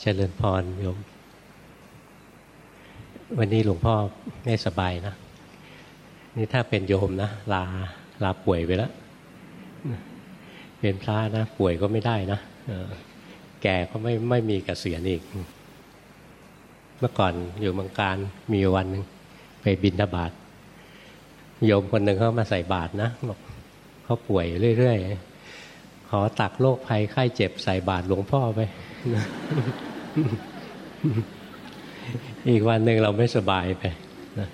เจริญพรโยม วันนี้หลวงพ่อไม่สบายนะ นี่ถ้าเป็นโยมนะ ลาลาป่วยไปแล้วเป็นพระนะ ป่วยก็ไม่ได้นะแก่ก็ไม่ไม่มีกเกษียณอีก เมื่อก่อนอยู่เมืองการมีวันหนึ่งไปบินทบาทโยมคนหนึ่งเขามาใส่บาตรนะบอกเขาป่วยเรื่อยๆ ขอตักโรคภัยไข้เจ็บใส่บาตรหลวงพ่อไปอีกวันหนึ่งเราไม่สบายไปนะ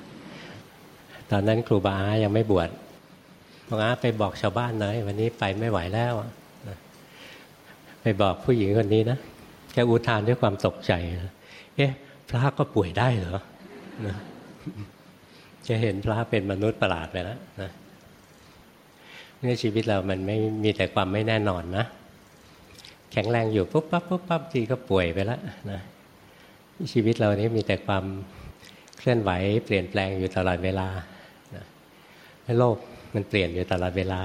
ตอนนั้นครูบาอายังไม่บวชบางอาไปบอกชาวบ้านหน่อยวันนี้ไปไม่ไหวแล้วนะไปบอกผู้หญิงคนนี้นะแกอุทานด้วยความตกใจนะเอ๊ะ พระก็ป่วยได้เหรอนะจะเห็นพระเป็นมนุษย์ประหลาดไปแล้วนะ นี่ชีวิตเรามันไม่มีแต่ความไม่แน่นอนนะ แข็งแรงอยู่ปุ๊บปั๊บปุ๊บปั๊บทีก็ป่วยไปแล้วนะชีวิตเรานี้มีแต่ความเคลื่อนไหว เปลี่ยนแปลงอยู่ตลอดเวลาโลกมันเปลี่ยนอยู่ตลอดเวลา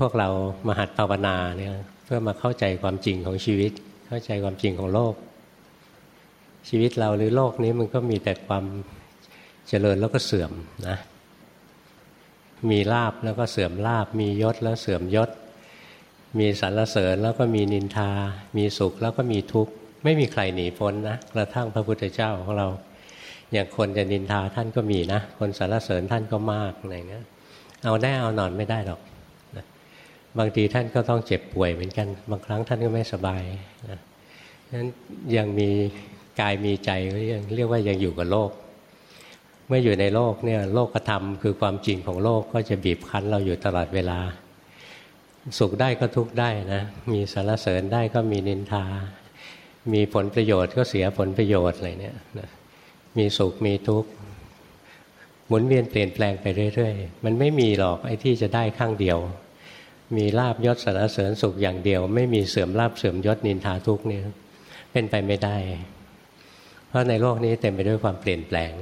พวกเรามาหัดภาวนาเนี่ยเพื่อมาเข้าใจความจริงของชีวิต เข้าใจความจริงของโลก ชีวิตเราหรือโลกนี้มันก็มีแต่ความเจริญแล้วก็เสื่อมนะ มีลาบแล้วก็เสื่อมลาบ มียศแล้วเสื่อมยศ มีสรรเสริญแล้วก็มีนินทา มีสุขแล้วก็มีทุกข์ ไม่มีใครหนีพ้นนะกระทั่งพระพุทธเจ้าของเรา อย่างคนจะนินทาท่านก็มีนะ คนสรรเสริญท่านก็มากอะไรเงี้ยเอาได้เอานอนไม่ได้หรอกนะบางทีท่านก็ต้องเจ็บป่วยเหมือนกัน บางครั้งท่านก็ไม่สบายนะนั้นยังมีกายมีใจก็ยังเรียกว่ายังอยู่กับโลก เมื่ออยู่ในโลกเนี่ยโลกธรรมคือความจริงของโลกก็จะบีบคั้นเราอยู่ตลอดเวลา สุขได้ก็ทุกข์ได้นะ มีสารเสริญได้ก็มีนินทา มีผลประโยชน์ก็เสียผลประโยชน์อะไรเนี่ยมีสุขมีทุกข์หมุนเวียนเปลี่ยนแปลงไปเรื่อยๆ มันไม่มีหรอกไอ้ที่จะได้ข้างเดียว มีลาบยศสารเสริญสุขอย่างเดียว ไม่มีเสื่อมลาบเสื่อมยศนินทาทุกข์เนี่ยเป็นไปไม่ได้ เพราะในโลกนี้เต็มไปด้วยความเปลี่ยนแปลง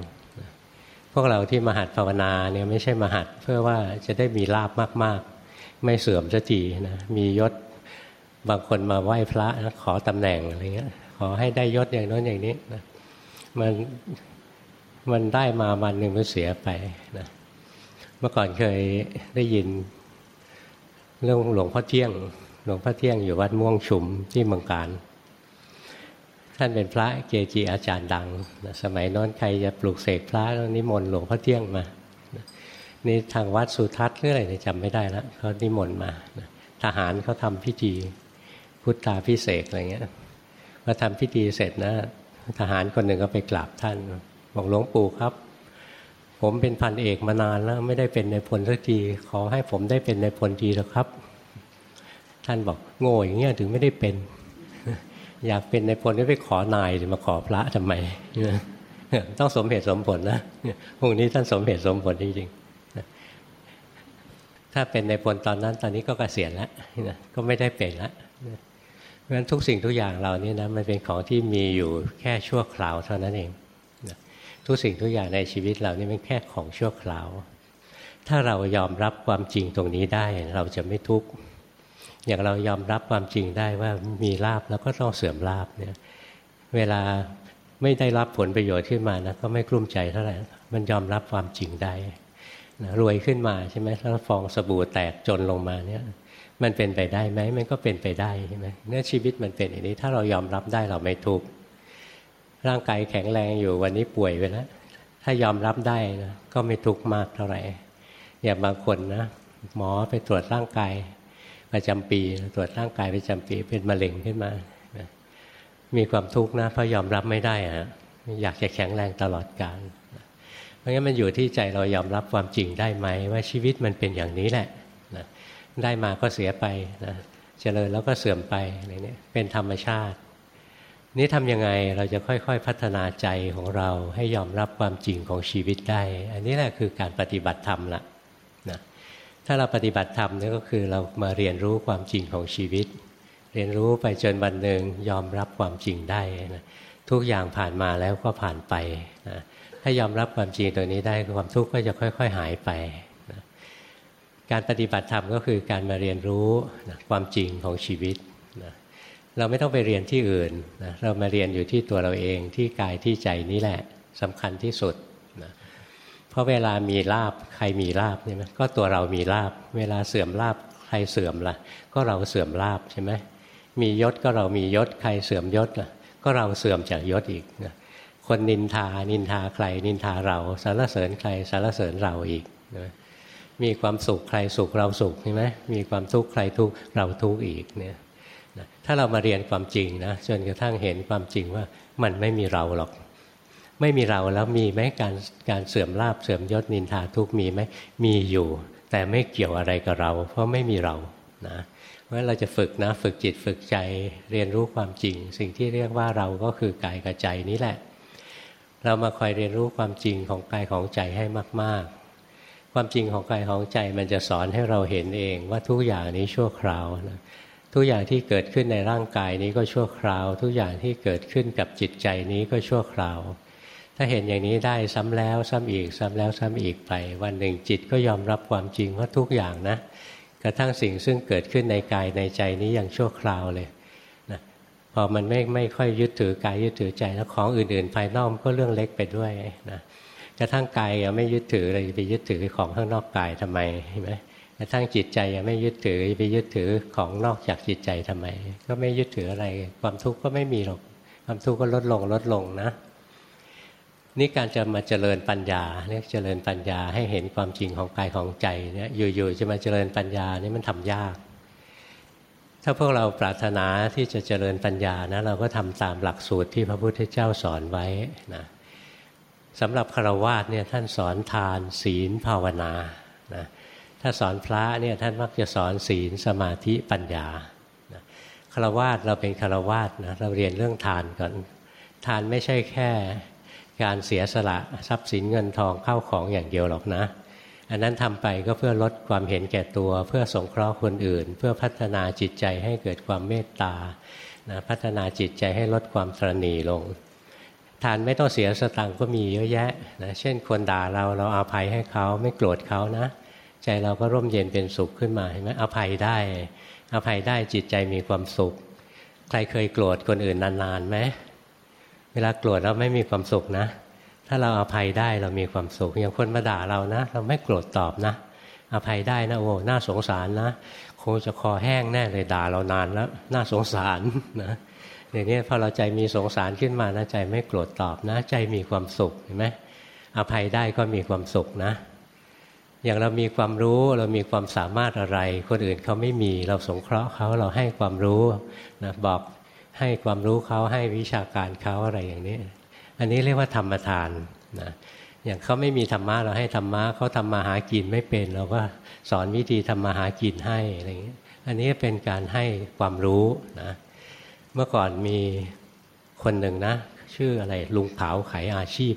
พวกเราที่มาหัดภาวนาเนี่ยไม่ใช่มาหัดเพื่อว่าจะได้มีลาบมากๆ ไม่เสื่อมสักทีนะมียศบางคนมาไหว้พระนะขอตำแหน่งอะไรเงี้ย ขอให้ได้ยศอย่างน้นอย่างนี้นะมันมันได้มาวันหนึ่งมันเสียไปนะเมื่อก่อนเคยได้ยิน เรื่องหลวงพ่อเที่ยง หลวงพ่อเที่ยงอยู่วัดม่วงชุมที่เมืองการ ท่านเป็นพระเกจิอาจารย์ดัง สมัยน้นใครจะปลูกเสกพระนิมนต์หลวงพ่อเที่ยงมา นี่ทางวัดสุทัศน์เรื่อยจำไม่ได้ล้วเขานิมนต์มา ทหารเขาทำพิธี พุทธาพิเศษอะไรเงี้ยพอทำพิธีเสร็จนะ ทหารคนหนึ่งก็ไปกราบท่าน บอกหลวงปู่ครับ ผมเป็นพันเอกมานานแล้วไม่ได้เป็นในพลสักทีขอให้ผมได้เป็นในพลทีแล้วครับ ท่านบอกโง่อย่างเงี้ยถึงไม่ได้เป็น อยากเป็นในพลก็ไปขอนายหรือมาขอพระทำไมต้องสมเหตุสมผลนะพวกนี้ท่านสมเหตุสมผลจริงๆถ้าเป็นในพลตอนนั้นตอนนี้ก็เกษียณแล้วก็ไม่ได้เป็นแล้วเพราะฉะนั้นทุกสิ่งทุกอย่างเรานี่นะมันเป็นของที่มีอยู่แค่ชั่วคราวเท่านั้นเองทุกสิ่งทุกอย่างในชีวิตเรานี่เป็นแค่ของชั่วคราว ถ้าเรายอมรับความจริงตรงนี้ได้เราจะไม่ทุกข์ อย่างเรายอมรับความจริงได้ว่ามีลาบแล้วก็ต้องเสื่อมลาบเนี่ย เวลาไม่ได้รับผลประโยชน์ขึ้นมานะก็ไม่กลุ้มใจเท่าไหร่มันยอมรับความจริงได้นะรวยขึ้นมาใช่ไหมถ้าฟองสบู่แตกจนลงมาเนี่ย มันเป็นไปได้ไหมมันก็เป็นไปได้ใช่ไหมเนื้อชีวิตมันเป็นอย่างนี้ ถ้าเรายอมรับได้เราไม่ทุกข์ร่างกายแข็งแรงอยู่วันนี้ป่วยไปแล้วถ้ายอมรับได้นะก็ไม่ทุกข์มากเท่าไหร่อย่างบางคนนะหมอไปตรวจร่างกาย ประจำปี ตรวจร่างกายประจำปีเป็นมะเร็งขึ้นมามีความทุกข์นะเพราะยอมรับไม่ได้อะอยากจะแข็งแรงตลอดกาลเพราะงั้นมันอยู่ที่ใจเรายอมรับความจริงได้ไหม ว่าชีวิตมันเป็นอย่างนี้แหละนะได้มาก็เสียไปนะเจริญแล้วก็เสื่อมไปอะไรนี้เป็นธรรมชาติ นี่ทำยังไงเราจะค่อยๆพัฒนาใจของเราให้ยอมรับความจริงของชีวิตได้ อันนี้แหละคือการปฏิบัติธรรมละ ถ้าเราปฏิบัติธรรมนี่ก็คือเรามาเรียนรู้ความจริงของชีวิต เรียนรู้ไปจนวันหนึ่งยอมรับความจริงได้นะทุกอย่างผ่านมาแล้วก็ผ่านไปนะถ้ายอมรับความจริงตัวนี้ได้ความทุกข์ก็จะค่อย ๆ หายไปนะการปฏิบัติธรรมก็คือการมาเรียนรู้นะความจริงของชีวิตนะเราไม่ต้องไปเรียนที่อื่นนะเรามาเรียนอยู่ที่ตัวเราเองที่กายที่ใจนี้แหละสำคัญที่สุด ราะเวลามีลาบใครมีลาบใช่ไหมก็ตัวเรามีลาบ เวลาเสื่อมลาบใครเสื่อมละ่ะ ก็เราเสื่อมลาบใช่ไหมมียศก็เรามียศใครเสื่อมยศล่ะ ก็เราเสื่อมจากยศอีกนะคนนินทานินทาใคร นินทาเราสารเสริญใครสารเสริญเราอีกนะมีความสุขใครสุขเราสุขใช่ไหมมีความทุกข์ใครทุกข์เราทุกข์อีกเนี่ยถ้าเรามาเรียนความจริงนะจนกระทั่งเห็นความจริงว่ามันไม่มีเราหรอก ไม่มีเราแล้วมีไหมการการเสื่อมลาบเสื่อมยศนินทาทุกมีไหมมีอยู่ แต่ไม่เกี่ยวอะไรกับเรา เพราะไม่มีเรานะเพราะเราจะฝึกนะฝึกจิตฝึกใจเรียนรู้ความจริง สิ่งที่เรียกว่าเราก็คือกายกับใจนี้แหละ เรามาคอยเรียนรู้ความจริงของกายของใจให้มาก ๆ ความจริงของกายของใจมันจะสอนให้เราเห็นเองว่าทุกอย่างนี้ชั่วคราวนะทุกอย่างที่เกิดขึ้นในร่างกายนี้ก็ชั่วคราว ทุกอย่างที่เกิดขึ้นกับจิตใจนี้ก็ชั่วคราว ถ้าเห็นอย่างนี้ได้ซ้ำแล้วซ้ำอีก ซ้ำแล้วซ้ำอีกไป วันหนึ่งจิตก็ยอมรับความจริงว่าทุกอย่างนะ กระทั่งสิ่งซึ่งเกิดขึ้นในกายในใจนี้อย่างชั่วคราวเลยนะพอมันไม่ไม่ค่อยยึดถือกายยึดถือใจแล้วของอื่นๆภายนอกก็เรื่องเล็กไปด้วยนะกระทั่งกายยังไม่ยึดถือเลยไปยึดถือของข้างนอกกายทำไมเห็นไหมกระทั่งจิตใจยังไม่ยึดถือไปยึดถือของนอกจากจิตใจทำไม ก็ไม่ยึดถืออะไร ความทุกข์ก็ไม่มีหรอกความทุกข์ก็ลดลงลดลงนะ นี่การจะมาเจริญปัญญาเรียกเจริญปัญญาให้เห็นความจริงของกายของใจเนี่ยอยู่ๆจะมาเจริญปัญญานี่มันทำยาก ถ้าพวกเราปรารถนาที่จะเจริญปัญญานะเราก็ทำตามหลักสูตรที่พระพุทธเจ้าสอนไว้นะสำหรับคารวะเนี่ยท่านสอนทานศีลภาวนานะถ้าสอนพระเนี่ยท่านมักจะสอนศีลสมาธิปัญญาคารวาสเราเป็นคารวาสนะเราเรียนเรื่องทานก่อน ทานไม่ใช่แค่ การเสียสละทรัพย์สินเงินทองเข้าของอย่างเดียวหรอกนะ อันนั้นทำไปก็เพื่อลดความเห็นแก่ตัว เพื่อสงเคราะห์คนอื่น เพื่อพัฒนาจิตใจให้เกิดความเมตตานะพัฒนาจิตใจให้ลดความตรณีลง ทานไม่ต้องเสียสตังก็มีเยอะแยะนะเช่นคนด่าเราเราอาภัยให้เขาไม่โกรธเขานะ ใจเราก็ร่มเย็นเป็นสุขขึ้นมาเห็นไหมอภัยได้อภัยได้จิตใจมีความสุข ใครเคยโกรธคนอื่นนานๆไหม เวลาโกรธเราไม่มีความสุขนะ ถ้าเราอภัยได้เรามีความสุข อย่างคนมาด่าเรานะ เราไม่โกรธตอบนะอภัยได้นะโอ้น่าสงสารนะคงจะคอแห้งแน่เลยด่าเรานานแล้วน่าสงสารนะเดี๋ยวนี้พอเราใจมีสงสารขึ้นมานะใจไม่โกรธตอบนะ ใจมีความสุขเห็นไหมอภัยได้ก็มีความสุขนะ อย่างเรามีความรู้เรามีความสามารถอะไร คนอื่นเขาไม่มีเราสงเคราะห์เขาเราให้ความรู้นะบอก ให้ความรู้เขาให้วิชาการเขาอะไรอย่างนี้ อันนี้เรียกว่าธรรมทานนะอย่างเขาไม่มีธรรมะเราให้ธรรมะเขาทำมาหากินไม่เป็น เราก็สอนวิธีทำมาหากินให้อะไรอย่างนี้อันนี้เป็นการให้ความรู้นะเมื่อก่อนมีคนหนึ่งนะ ชื่ออะไรลุงเผาขายอาชีพ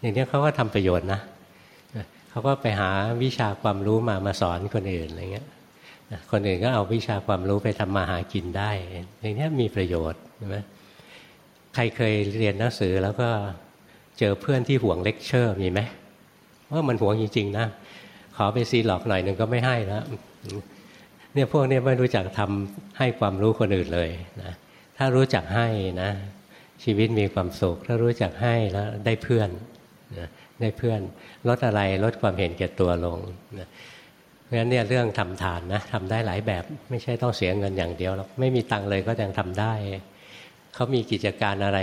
อย่างนี้เขาก็ทำประโยชน์นะเขาก็ไปหาวิชาความรู้มามาสอนคนอื่นอะไรเงี้ย คนอื่นก็เอาวิชาความรู้ไปทำมาหากินได้ อย่างนี้มีประโยชน์ใช่ไหมใครเคยเรียนหนังสือแล้วก็เจอเพื่อนที่ห่วงเลคเชอร์มีไหมว่ามันห่วงจริงๆนะขอไปซีหลอกหน่อยหนึ่งก็ไม่ให้แล้วเนี่ยพวกนี้ไม่รู้จักทำให้ความรู้คนอื่นเลยนะถ้ารู้จักให้นะ ชีวิตมีความสุขถ้ารู้จักให้แล้วได้เพื่อนนะได้เพื่อนลดอะไรลดความเห็นแก่ตัวลงนะ ราะฉะนั้นเนี่ยเรื่องทำทานนะทำได้หลายแบบ ไม่ใช่ต้องเสียเงินอย่างเดียวหรอกไม่มีตังค์เลยก็ยังทำได้ เขามีกิจการอะไร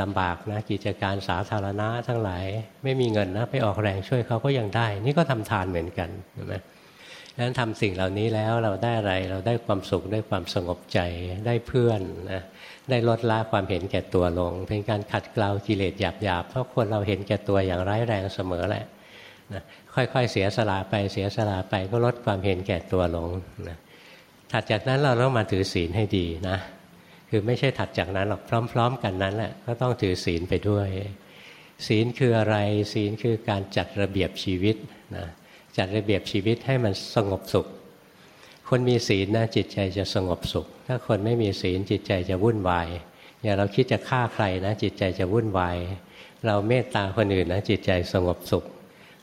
ลำบากนะ กิจการสาธารณะทั้งหลาย ไม่มีเงินนะไปออกแรงช่วยเขาก็ยังได้ นี่ก็ทำทานเหมือนกันใช่ไหมดังนั้นทำสิ่งเหล่านี้แล้วเราได้อะไรเราได้ความสุขได้ความสงบใจได้เพื่อนนะได้ลดละความเห็นแก่ตัวลง เป็นการขัดเกลากิเลสหยาบๆเพราะคนเราเห็นแก่ตัวอย่างร้ายแรงเสมอแหละนะ ค่อยๆ เสียสละไปเสียสละไปก็ลดความเห็นแก่ตัวลงนะถัดจากนั้นเราต้องมาถือศีลให้ดีนะ คือไม่ใช่ถัดจากนั้นหรอกพร้อม ๆ กันนั้นแหละก็ต้องถือศีลไปด้วย ศีลคืออะไรศีลคือการจัดระเบียบชีวิตนะจัดระเบียบชีวิตให้มันสงบสุข คนมีศีลนะจิตใจจะสงบสุข ถ้าคนไม่มีศีลจิตใจจะวุ่นวายอย่างเราคิดจะฆ่าใครนะ จิตใจจะวุ่นวายเราเมตตาคนอื่นนะจิตใจสงบสุข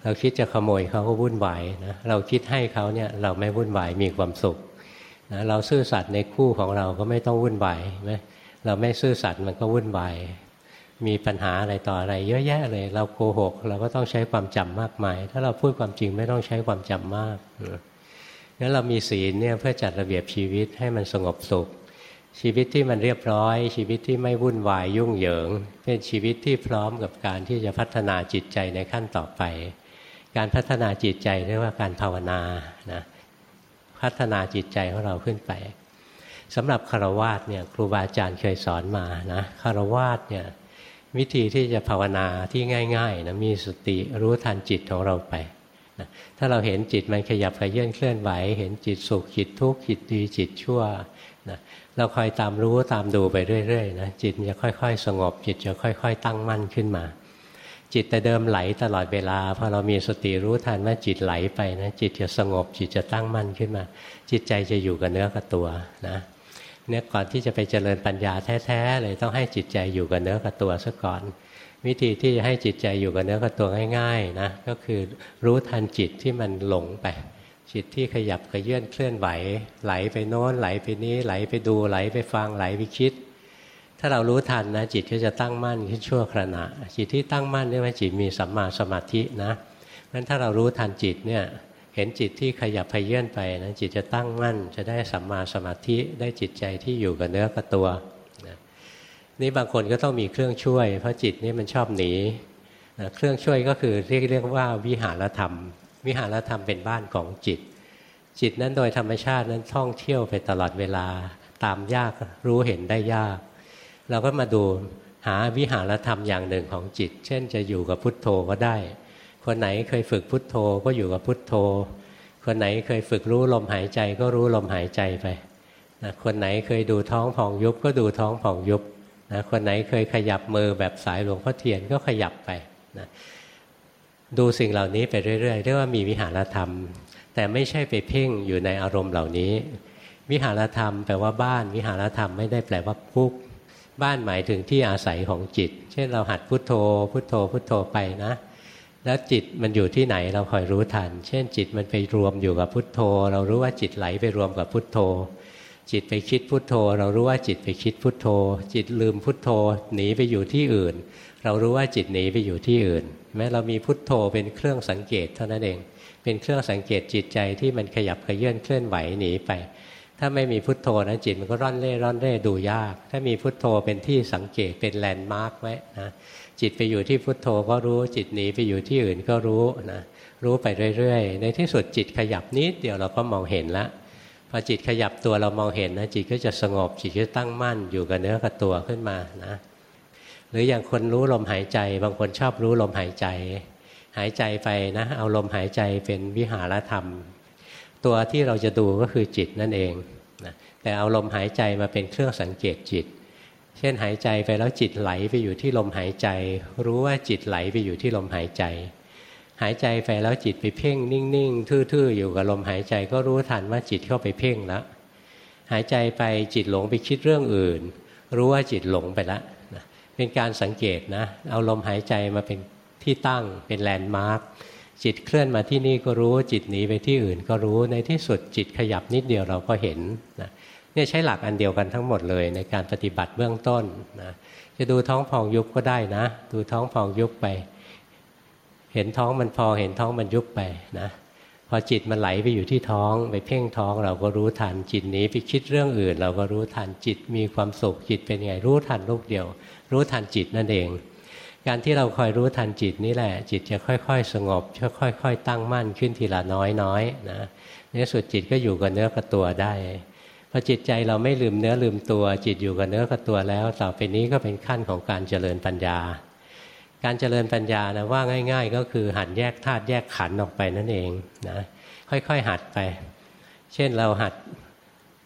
เราคิดจะขโมยเขาก็วุ่นวายนะเราคิดให้เขาเนี่ยเราไม่วุ่นวายมีความสุขนะเราซื่อสัตย์ในคู่ของเราก็ไม่ต้องวุ่นวายไหมเราไม่ซื่อสัตย์มันก็วุ่นวายมีปัญหาอะไรต่ออะไร เยอะแยะเลย เราโกหก เราก็ต้องใช้ความจำมากมาย ถ้าเราพูดความจริงไม่ต้องใช้ความจำมากงั้นเรามีศีลเนี่ยเพื่อจัดระเบียบชีวิตให้มันสงบสุข ชีวิตที่มันเรียบร้อย ชีวิตที่ไม่วุ่นวายยุ่งเหยิง เป็นชีวิตที่พร้อมกับการที่จะพัฒนาจิตใจในขั้นต่อไป การพัฒนาจิตใจเรียกว่าการภาวนานะพัฒนาจิตใจของเราขึ้นไปสำหรับคารวาสเนี่ยครูบาอาจารย์เคยสอนมานะคารวาสเนี่ยวิธีที่จะภาวนาที่ง่ายๆนะมีสติรู้ทันจิตของเราไปนะถ้าเราเห็นจิตมันขยับขยื่นเคลื่อนไหว เห็นจิตสุขจิตทุกข์จิตดีจิตชั่วนะเราคอยตามรู้ตามดูไปเรื่อยๆนะจิตจะค่อย ๆ สงบจิตจะค่อย ๆ ตั้งมั่นขึ้นมา จิตแต่เดิมไหลตลอดเวลาพอเรามีสติรู้ทันว่าจิตไหลไปนะจิตจะสงบจิตจะตั้งมั่นขึ้นมา จิตใจจะอยู่กับเนื้อกับตัวนะเนี่ยก่อนที่จะไปเจริญปัญญาแท้ๆเลยต้องให้จิตใจอยู่กับเนื้อกับตัวซะก่อน วิธีที่จะให้จิตใจอยู่กับเนื้อกับตัวง่ายๆนะก็คือรู้ทันจิตที่มันหลงไป จิตที่ขยับขยื่นเคลื่อนไหว ไหลไปโน้นไหลไปนี้ไหลไปดูไหลไปฟังไหลไปคิด ถ้าเรารู้ทันนะจิตก็จะตั้งมั่นขึ้นชั่วขณะ จิตที่ตั้งมั่นเรียกว่าจิตมีสัมมาสมาธินะงั้นถ้าเรารู้ทันจิตเนี่ยเห็นจิตที่ขยับพเยื่อนไปนะจิตจะตั้งมั่น จะได้สัมมาสมาธิได้จิตใจที่อยู่กับเนื้อกับตัวนะนี่บางคนก็ต้องมีเครื่องช่วย เพราะจิตนี่มันชอบหนีนะเครื่องช่วยก็คือเรียกเรียกว่าวิหารธรรม วิหารธรรมเป็นบ้านของจิต จิตนั้นโดยธรรมชาตินั้นท่องเที่ยวไปตลอดเวลาตามยากรู้เห็นได้ยาก เราก็มาดูหาวิหารธรรมอย่างหนึ่งของจิต เช่นจะอยู่กับพุทโธก็ได้ คนไหนเคยฝึกพุทโธก็อยู่กับพุทโธ คนไหนเคยฝึกรู้ลมหายใจก็รู้ลมหายใจไปนะคนไหนเคยดูท้องผ่องยุบก็ดูท้องผ่องยุบนะคนไหนเคยขยับมือแบบสายหลวงพ่อเทียนก็ขยับไปนะดูสิ่งเหล่านี้ไปเรื่อยๆเรียกว่ามีวิหารธรรม แต่ไม่ใช่ไปเพ่งอยู่ในอารมณ์เหล่านี้ วิหารธรรมแปลว่าบ้าน วิหารธรรมไม่ได้แปลว่าคุก บ้านหมายถึงที่อาศัยของจิต เช่นเราหัดพุทโธ พุทโธ พุทโธไปนะ แล้วจิตมันอยู่ที่ไหนเราคอยรู้ทัน เช่นจิตมันไปรวมอยู่กับพุทโธ เรารู้ว่าจิตไหลไปรวมกับพุทโธ จิตไปคิดพุทโธ เรารู้ว่าจิตไปคิดพุทโธ จิตลืมพุทโธหนีไปอยู่ที่อื่น เรารู้ว่าจิตหนีไปอยู่ที่อื่นแม้เรามีพุทโธเป็นเครื่องสังเกตเท่านั้นเอง เป็นเครื่องสังเกตจิตใจที่มันขยับเขยื้อนเคลื่อนไหวหนีไป ถ้าไม่มีพุทโธนะจิตมันก็ร่อนเร่ร่อนเร่ดูยาก ถ้ามีพุทโธเป็นที่สังเกตเป็นแลนด์มาร์กไว้นะจิตไปอยู่ที่พุทโธก็รู้จิตหนีไปอยู่ที่อื่นก็รู้นะรู้ไปเรื่อยๆ ในที่สุดจิตขยับนิดเดียวเราก็มองเห็นละพอจิตขยับตัวเรามองเห็นนะจิตก็จะสงบจิตก็ตั้งมั่นอยู่กับเนื้อกับตัวขึ้นมานะหรืออย่างคนรู้ลมหายใจ บางคนชอบรู้ลมหายใจ หายใจไปนะ เอาลมหายใจเป็นวิหารธรรม ตัวที่เราจะดูก็คือจิตนั่นเองนะแต่เอาลมหายใจมาเป็นเครื่องสังเกตจิต เช่นหายใจไปแล้วจิตไหลไปอยู่ที่ลมหายใจ รู้ว่าจิตไหลไปอยู่ที่ลมหายใจ หายใจไปแล้วจิตไปเพ่งนิ่งๆทื่อๆอยู่กับลมหายใจก็รู้ทันว่าจิตเข้าไปเพ่งแล้วหายใจไปจิตหลงไปคิดเรื่องอื่น รู้ว่าจิตหลงไปแล้วเป็นการสังเกตนะเอาลมหายใจมาเป็นที่ตั้งเป็นแลนด์มาร์ก จิตเคลื่อนมาที่นี่ก็รู้ จิตหนีไปที่อื่นก็รู้ในที่สุดจิตขยับนิดเดียวเราก็เห็นนะเนี่ยใช้หลักอันเดียวกันทั้งหมดเลยในการปฏิบัติเบื้องต้นนะจะดูท้องพองยุบก็ได้นะ ดูท้องพองยุบไป เห็นท้องมันพองเห็นท้องมันยุบไปนะพอจิตมันไหลไปอยู่ที่ท้อง ไปเพ่งท้องเราก็รู้ทัน จิตนี้ไปคิดเรื่องอื่น เราก็รู้ทันจิตมีความสุขจิตเป็นไงรู้ทันลูกเดียว รู้ทันจิตนั่นเอง การที่เราคอยรู้ทันจิตนี่แหละ จิตจะค่อยๆ สงบค่อยๆตั้งมั่นขึ้นทีละน้อยๆนะในสุดจิตก็อยู่กับเนื้อกับตัวได้พอจิตใจเราไม่ลืมเนื้อลืมตัว จิตอยู่กับเนื้อกับตัวแล้ว ต่อไปนี้ก็เป็นขั้นของการเจริญปัญญา การเจริญปัญญานะว่าง่าย ๆ ก็คือหัดแยกธาตุแยกขันธ์ออกไปนั่นเองนะค่อยๆหัดไป เช่นเราหัด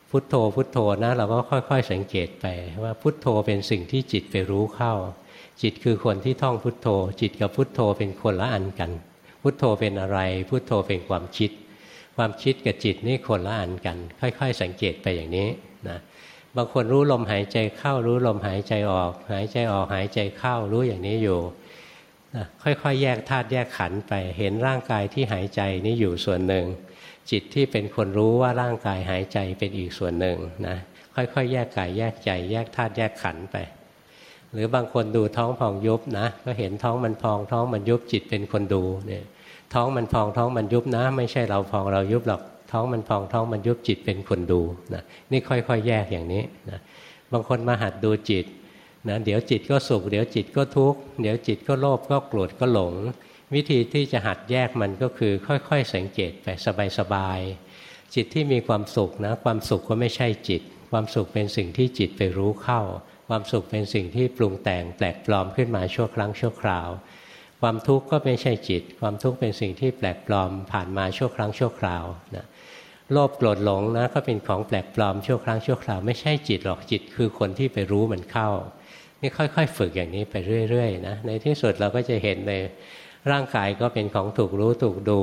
พุทโธพุทโธนะเราก็ค่อย ๆ สังเกตไปว่าพุทโธเป็นสิ่งที่จิตไปรู้เข้า จิตคือคนที่ท่องพุทโธ จิตกับพุทโธเป็นคนละอันกัน พุทโธเป็นอะไร พุทโธเป็นความคิด ความคิดกับจิตนี่คนละอันกัน ค่อย ๆ สังเกตไปอย่างนี้นะบางคนรู้ลมหายใจเข้ารู้ลมหายใจออก หายใจออกหายใจเข้ารู้อย่างนี้อยู่นะค่อยๆ แยกธาตุแยกขันไปเห็นร่างกายที่หายใจนี่อยู่ส่วนหนึ่ง จิตที่เป็นคนรู้ว่าร่างกายหายใจเป็นอีกส่วนหนึ่งนะค่อยๆ แยกกายแยกใจ แยกธาตุแยกขันไป หรือบางคนดูท้องพองยุบนะ ก็เห็นท้องมันพองท้องมันยุบจิตเป็นคนดูเนี่ยท้องมันพองท้องมันยุบนะ ไม่ใช่เราพองเรายุบหรอกท้องมันพองท้องมันยุบจิตเป็นคนดูนะนี่ค่อยๆ แยกอย่างนี้นะบางคนมาหัดดูจิตนะเดี๋ยวจิตก็สุขเดี๋ยวจิตก็ทุกข์เดี๋ยวจิตก็โลภก็โกรธก็หลง วิธีที่จะหัดแยกมันก็คือ ค่อยๆ สังเกตไปสบายๆจิตที่มีความสุขนะความสุขก็ไม่ใช่จิต ความสุขเป็นสิ่งที่จิตไปรู้เข้า ความสุขเป็นสิ่งที่ปรุงแต่งแปลกปลอมขึ้นมาชั่วครั้งชั่วคราว ความทุกข์ก็ไม่ใช่จิต ความทุกข์เป็นสิ่งที่แปลกปลอมผ่านมาชั่วครั้งชั่วคราวนะโลภโกรธหลงนะก็เป็นของแปลกปลอมชั่วครั้งชั่วคราว ไม่ใช่จิตหรอกจิตคือคนที่ไปรู้มันเข้า นี่ค่อยๆ ฝึกอย่างนี้ไปเรื่อยๆนะในที่สุดเราก็จะเห็นในร่างกายก็เป็นของถูกรู้ถูกดู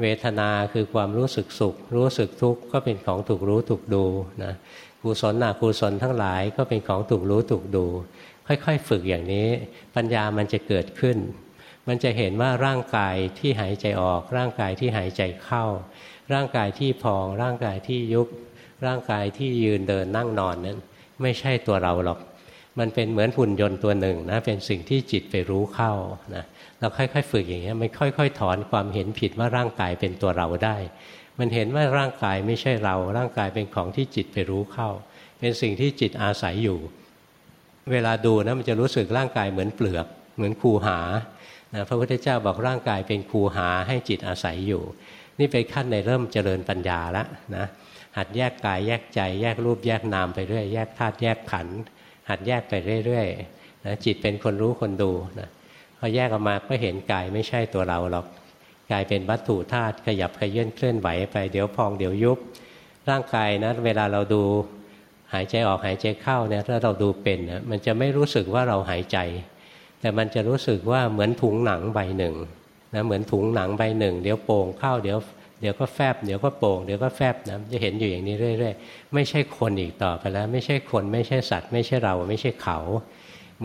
เวทนาคือความรู้สึกสุข รู้สึกทุกข์ก็เป็นของถูกรู้ถูกดูนะ กุศลอกุศลทั้งหลายก็เป็นของถูกรู้ถูกดู ค่อยๆ ฝึกอย่างนี้ ปัญญามันจะเกิดขึ้น มันจะเห็นว่าร่างกายที่หายใจออก ร่างกายที่หายใจเข้า ร่างกายที่พอง ร่างกายที่ยุบร่างกายที่ยืนเดินนั่งนอนนั้น ไม่ใช่ตัวเราหรอก มันเป็นเหมือนหุ่นยนต์ตัวหนึ่งนะเป็นสิ่งที่จิตไปรู้เข้านะเราค่อยๆ ฝึกอย่างนี้มันค่อย ๆ ถอนความเห็นผิดว่าร่างกายเป็นตัวเราได้ มันเห็นว่าร่างกายไม่ใช่เรา ร่างกายเป็นของที่จิตไปรู้เข้า เป็นสิ่งที่จิตอาศัยอยู่ เวลาดูนะมันจะรู้สึกร่างกายเหมือนเปลือก เหมือนคูหานะพระพุทธเจ้าบอกร่างกายเป็นคูหาให้จิตอาศัยอยู่ นี่เป็นขั้นในเริ่มเจริญปัญญาแล้วนะหัดแยกกายแยกใจ แยกรูปแยกนามไปเรื่อยแยกธาตุแยกขันธ์หัดแยกไปเรื่อยๆนะจิตเป็นคนรู้คนดูนะพอแยกออกมาก็เห็นกายไม่ใช่ตัวเราหรอก กายเป็นวัตถุธาตุขยับขยื่นเคลื่อนไหวไปเดี๋ยวพองเดี๋ยวยุบ ร่างกายนะเวลาเราดูหายใจออกหายใจเข้าเนี่ยถ้าเราดูเป็นนะมันจะไม่รู้สึกว่าเราหายใจ แต่มันจะรู้สึกว่าเหมือนถุงหนังใบหนึ่งนะเหมือนถุงหนังใบหนึ่ง เดี๋ยวโป่งเข้าเดี๋ยวเดี๋ยวก็แฟบเดี๋ยวก็โป่งเดี๋ยวก็แฟบนะจะเห็นอยู่อย่างนี้เรื่อย ๆ ไม่ใช่คนอีกต่อไปแล้ว ไม่ใช่คนไม่ใช่สัตว์ ไม่ใช่เราไม่ใช่เขา